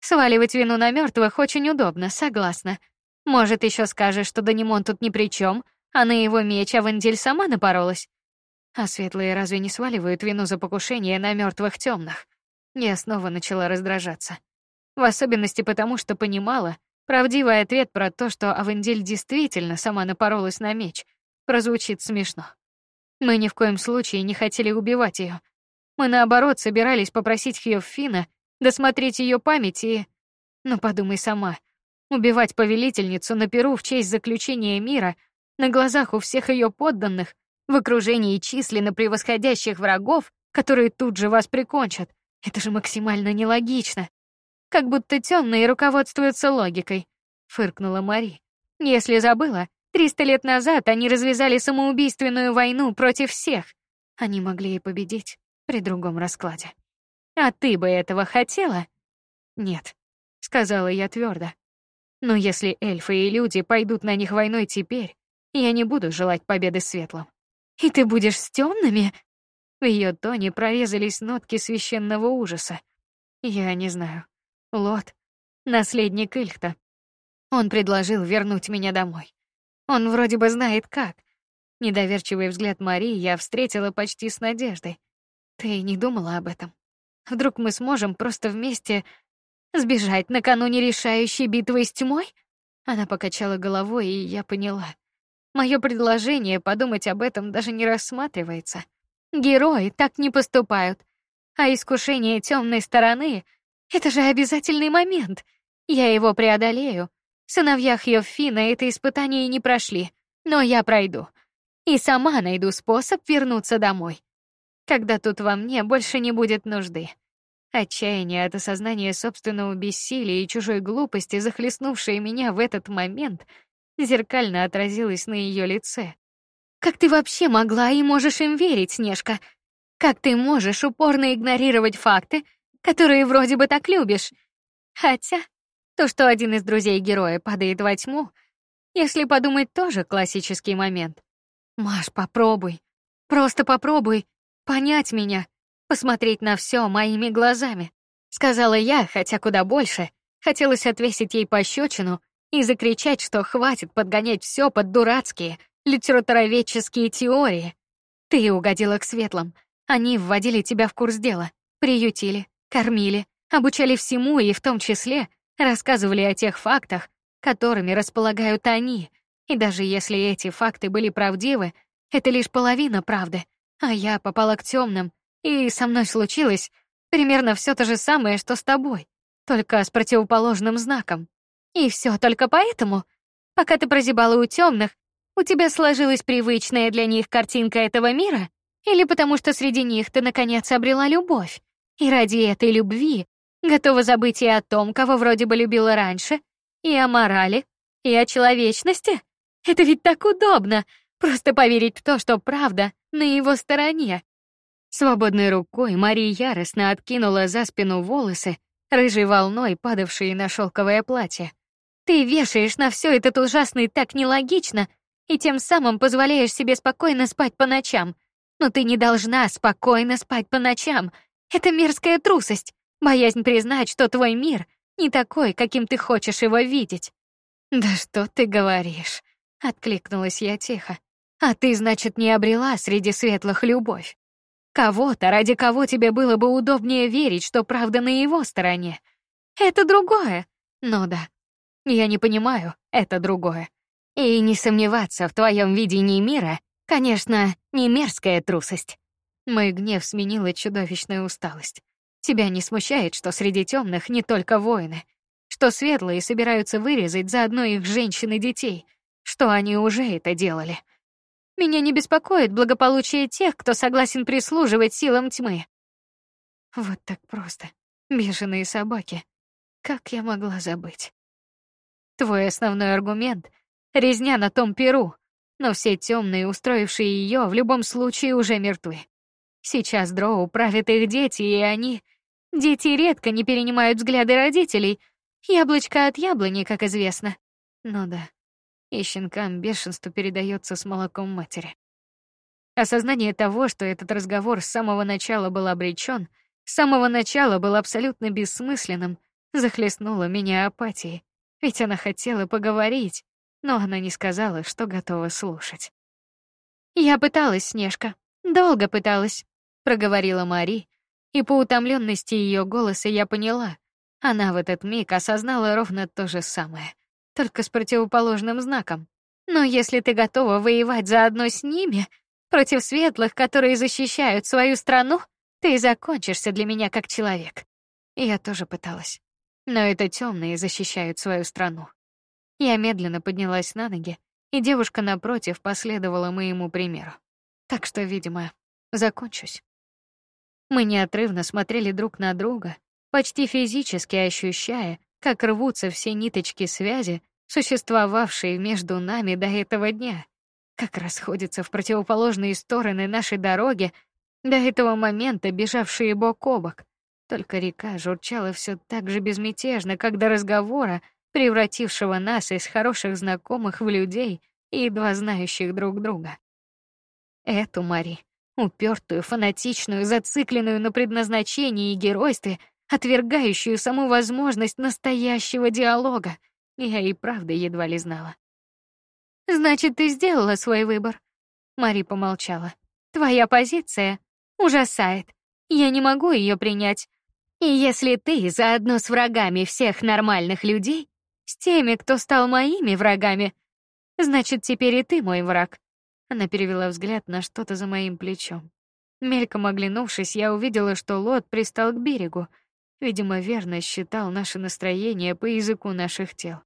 Сваливать вину на мертвых очень удобно, согласна. Может, еще скажешь, что Данимон тут ни при чем, а на его меч Авандель сама напоролась. А светлые разве не сваливают вину за покушение на мертвых темных? Я снова начала раздражаться. В особенности потому, что понимала, правдивый ответ про то, что Авендель действительно сама напоролась на меч, прозвучит смешно. Мы ни в коем случае не хотели убивать ее. Мы наоборот собирались попросить Хьёффина досмотреть ее память и... Ну подумай сама, убивать повелительницу на перу в честь заключения мира на глазах у всех ее подданных, в окружении численно превосходящих врагов, которые тут же вас прикончат. Это же максимально нелогично. Как будто темные руководствуются логикой, фыркнула Мари. Если забыла, триста лет назад они развязали самоубийственную войну против всех. Они могли и победить при другом раскладе. А ты бы этого хотела? Нет, сказала я твердо. Но если эльфы и люди пойдут на них войной теперь, я не буду желать победы светлым. И ты будешь с темными? В ее тоне прорезались нотки священного ужаса. Я не знаю. Лот, наследник Ильхта. Он предложил вернуть меня домой. Он вроде бы знает как. Недоверчивый взгляд Марии я встретила почти с надеждой. Ты не думала об этом? Вдруг мы сможем просто вместе сбежать накануне решающей битвы с тьмой? Она покачала головой, и я поняла. Мое предложение подумать об этом даже не рассматривается. Герои так не поступают. А искушение темной стороны — это же обязательный момент. Я его преодолею. Сыновья Хьёффина это испытание не прошли, но я пройду. И сама найду способ вернуться домой. Когда тут во мне больше не будет нужды. Отчаяние от осознания собственного бессилия и чужой глупости, захлестнувшее меня в этот момент, зеркально отразилось на ее лице. Как ты вообще могла и можешь им верить, Снежка? Как ты можешь упорно игнорировать факты, которые вроде бы так любишь? Хотя то, что один из друзей героя падает во тьму, если подумать, тоже классический момент. Маш, попробуй. Просто попробуй понять меня, посмотреть на все моими глазами, сказала я, хотя куда больше. Хотелось отвесить ей пощечину и закричать, что хватит подгонять все под дурацкие, литературоведческие теории. Ты угодила к светлым. Они вводили тебя в курс дела, приютили, кормили, обучали всему и в том числе рассказывали о тех фактах, которыми располагают они. И даже если эти факты были правдивы, это лишь половина правды. А я попала к темным, и со мной случилось примерно все то же самое, что с тобой, только с противоположным знаком. И все только поэтому, пока ты прозябала у темных, у тебя сложилась привычная для них картинка этого мира, или потому что среди них ты наконец обрела любовь, и ради этой любви готова забыть и о том, кого вроде бы любила раньше, и о морали, и о человечности? Это ведь так удобно, просто поверить в то, что правда на его стороне. Свободной рукой Мария яростно откинула за спину волосы, рыжей волной падавшие на шелковое платье. Ты вешаешь на все этот ужасный так нелогично и тем самым позволяешь себе спокойно спать по ночам. Но ты не должна спокойно спать по ночам. Это мерзкая трусость, боязнь признать, что твой мир не такой, каким ты хочешь его видеть. Да что ты говоришь? откликнулась я тихо. А ты, значит, не обрела среди светлых любовь. Кого-то, ради кого тебе было бы удобнее верить, что правда на его стороне. Это другое. Ну да, я не понимаю, это другое. И не сомневаться в твоем видении мира, конечно, не мерзкая трусость. Мой гнев сменила чудовищная усталость. Тебя не смущает, что среди темных не только воины, что светлые собираются вырезать заодно их женщин и детей, что они уже это делали. Меня не беспокоит благополучие тех, кто согласен прислуживать силам тьмы. Вот так просто. Бешеные собаки. Как я могла забыть? Твой основной аргумент — резня на том перу, но все темные, устроившие ее, в любом случае уже мертвы. Сейчас дроу правят их дети, и они... Дети редко не перенимают взгляды родителей. Яблочко от яблони, как известно. Ну да, и щенкам бешенство передается с молоком матери. Осознание того, что этот разговор с самого начала был обречен, с самого начала был абсолютно бессмысленным, захлестнуло меня апатией. Ведь она хотела поговорить, но она не сказала, что готова слушать. Я пыталась, Снежка, долго пыталась, проговорила Мари, и по утомленности ее голоса я поняла, она в этот миг осознала ровно то же самое, только с противоположным знаком. Но если ты готова воевать заодно с ними против светлых, которые защищают свою страну, ты закончишься для меня как человек. Я тоже пыталась. Но это темные защищают свою страну. Я медленно поднялась на ноги, и девушка напротив последовала моему примеру. Так что, видимо, закончусь. Мы неотрывно смотрели друг на друга, почти физически ощущая, как рвутся все ниточки связи, существовавшие между нами до этого дня, как расходятся в противоположные стороны нашей дороги, до этого момента бежавшие бок о бок. Только река журчала все так же безмятежно, как до разговора, превратившего нас из хороших знакомых в людей, едва знающих друг друга. Эту Мари, упертую, фанатичную, зацикленную на предназначении и геройстве, отвергающую саму возможность настоящего диалога, я и правда едва ли знала. Значит, ты сделала свой выбор. Мари помолчала. Твоя позиция ужасает. Я не могу ее принять. И если ты заодно с врагами всех нормальных людей, с теми, кто стал моими врагами, значит, теперь и ты мой враг. Она перевела взгляд на что-то за моим плечом. Мельком оглянувшись, я увидела, что Лот пристал к берегу. Видимо, верно считал наше настроение по языку наших тел.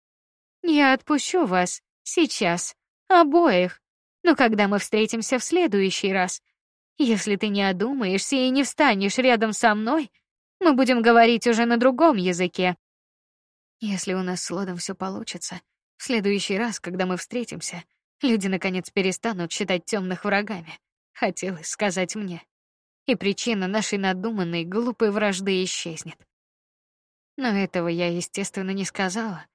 Я отпущу вас сейчас, обоих. Но когда мы встретимся в следующий раз, если ты не одумаешься и не встанешь рядом со мной, мы будем говорить уже на другом языке. Если у нас с Лодом все получится, в следующий раз, когда мы встретимся, люди наконец перестанут считать темных врагами. Хотелось сказать мне. И причина нашей надуманной глупой вражды исчезнет. Но этого я, естественно, не сказала,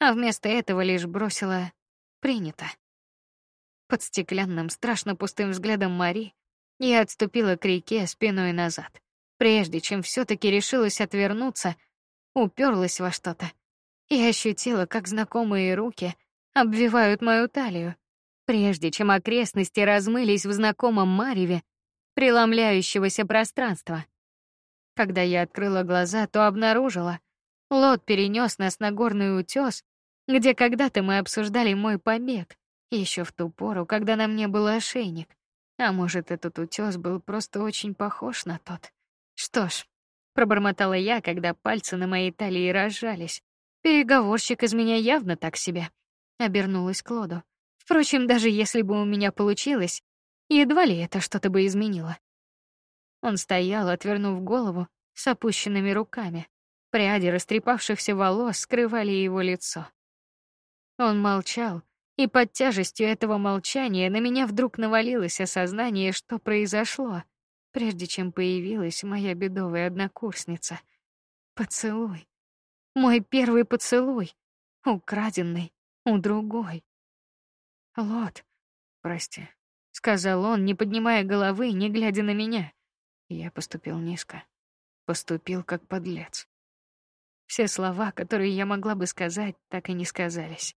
а вместо этого лишь бросила принято. Под стеклянным, страшно пустым взглядом Мари я отступила к реке спиной назад прежде чем все таки решилась отвернуться, уперлась во что-то и ощутила, как знакомые руки обвивают мою талию. прежде чем окрестности размылись в знакомом мареве преломляющегося пространства. Когда я открыла глаза, то обнаружила, Лот перенес нас на горный утес, где когда-то мы обсуждали мой побег, еще в ту пору, когда на мне был ошейник. А может, этот утес был просто очень похож на тот. Что ж, пробормотала я, когда пальцы на моей талии разжались. Переговорщик из меня явно так себе. Обернулась к Лоду. Впрочем, даже если бы у меня получилось, едва ли это что-то бы изменило. Он стоял, отвернув голову, с опущенными руками. Пряди растрепавшихся волос скрывали его лицо. Он молчал, и под тяжестью этого молчания на меня вдруг навалилось осознание, что произошло, прежде чем появилась моя бедовая однокурсница. Поцелуй. Мой первый поцелуй, украденный у другой. Лот, прости, сказал он, не поднимая головы, не глядя на меня. Я поступил низко, поступил как подлец. Все слова, которые я могла бы сказать, так и не сказались.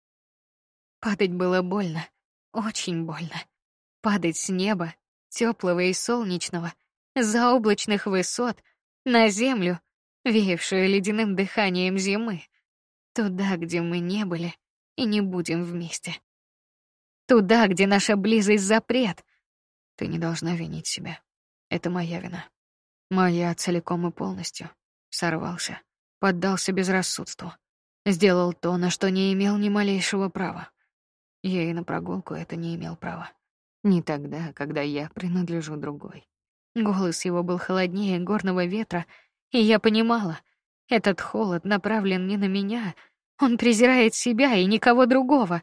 Падать было больно, очень больно. Падать с неба, теплого и солнечного, за облачных высот на землю, веявшую ледяным дыханием зимы, туда, где мы не были и не будем вместе. Туда, где наша близость запрет. Ты не должна винить себя. Это моя вина. Моя целиком и полностью. Сорвался, поддался безрассудству, сделал то, на что не имел ни малейшего права. Я и на прогулку это не имел права. Не тогда, когда я принадлежу другой. Голос его был холоднее горного ветра, и я понимала, этот холод направлен не на меня, он презирает себя и никого другого.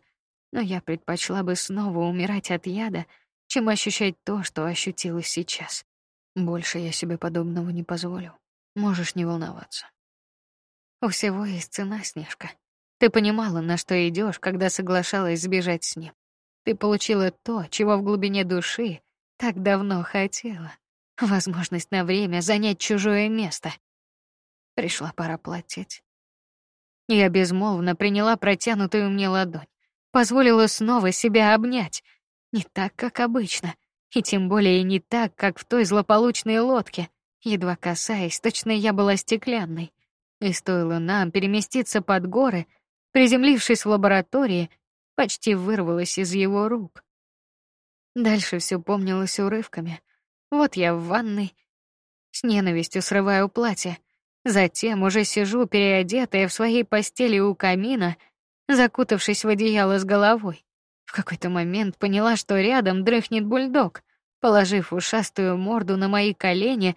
Но я предпочла бы снова умирать от яда, чем ощущать то, что ощутила сейчас. Больше я себе подобного не позволю. Можешь не волноваться. У всего есть цена, Снежка. Ты понимала, на что идешь, когда соглашалась сбежать с ним. Ты получила то, чего в глубине души так давно хотела. Возможность на время занять чужое место. Пришла пора платить. Я безмолвно приняла протянутую мне ладонь, позволила снова себя обнять, не так, как обычно, и тем более не так, как в той злополучной лодке, едва касаясь, точно я была стеклянной. И стоило нам переместиться под горы, Приземлившись в лаборатории, почти вырвалась из его рук. Дальше все помнилось урывками. Вот я в ванной, с ненавистью срываю платье, затем уже сижу переодетая в своей постели у камина, закутавшись в одеяло с головой. В какой-то момент поняла, что рядом дрыхнет бульдог, положив ушастую морду на мои колени,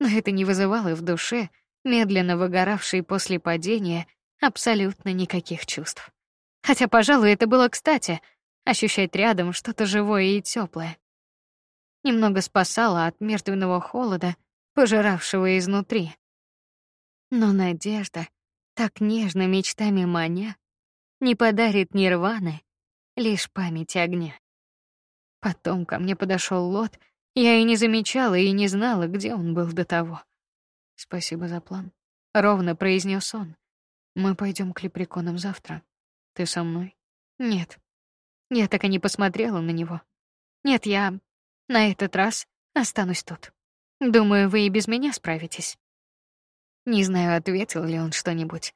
но это не вызывало в душе медленно выгоравшей после падения абсолютно никаких чувств. Хотя, пожалуй, это было кстати ощущать рядом что-то живое и теплое. Немного спасало от мертвенного холода, пожиравшего изнутри. Но надежда, так нежно мечтами маня, не подарит нирваны, лишь память огня. Потом ко мне подошел Лот, я и не замечала и не знала, где он был до того. Спасибо за план, ровно произнес он. Мы пойдем к лепреконам завтра. Ты со мной? Нет. Я так и не посмотрела на него. Нет, я на этот раз останусь тут. Думаю, вы и без меня справитесь. Не знаю, ответил ли он что-нибудь.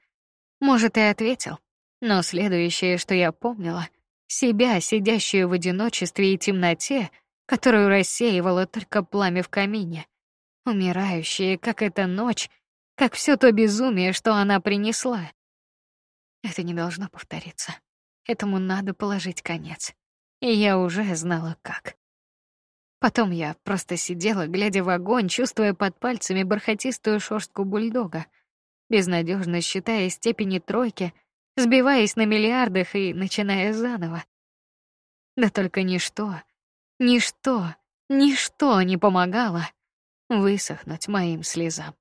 Может, и ответил. Но следующее, что я помнила, себя, сидящую в одиночестве и темноте, которую рассеивало только пламя в камине, умирающая, как эта ночь, как все то безумие, что она принесла. Это не должно повториться. Этому надо положить конец. И я уже знала как. Потом я просто сидела, глядя в огонь, чувствуя под пальцами бархатистую шерстку бульдога, безнадежно считая степени тройки, сбиваясь на миллиардах и начиная заново. Да только ничто, ничто, ничто не помогало высохнуть моим слезам.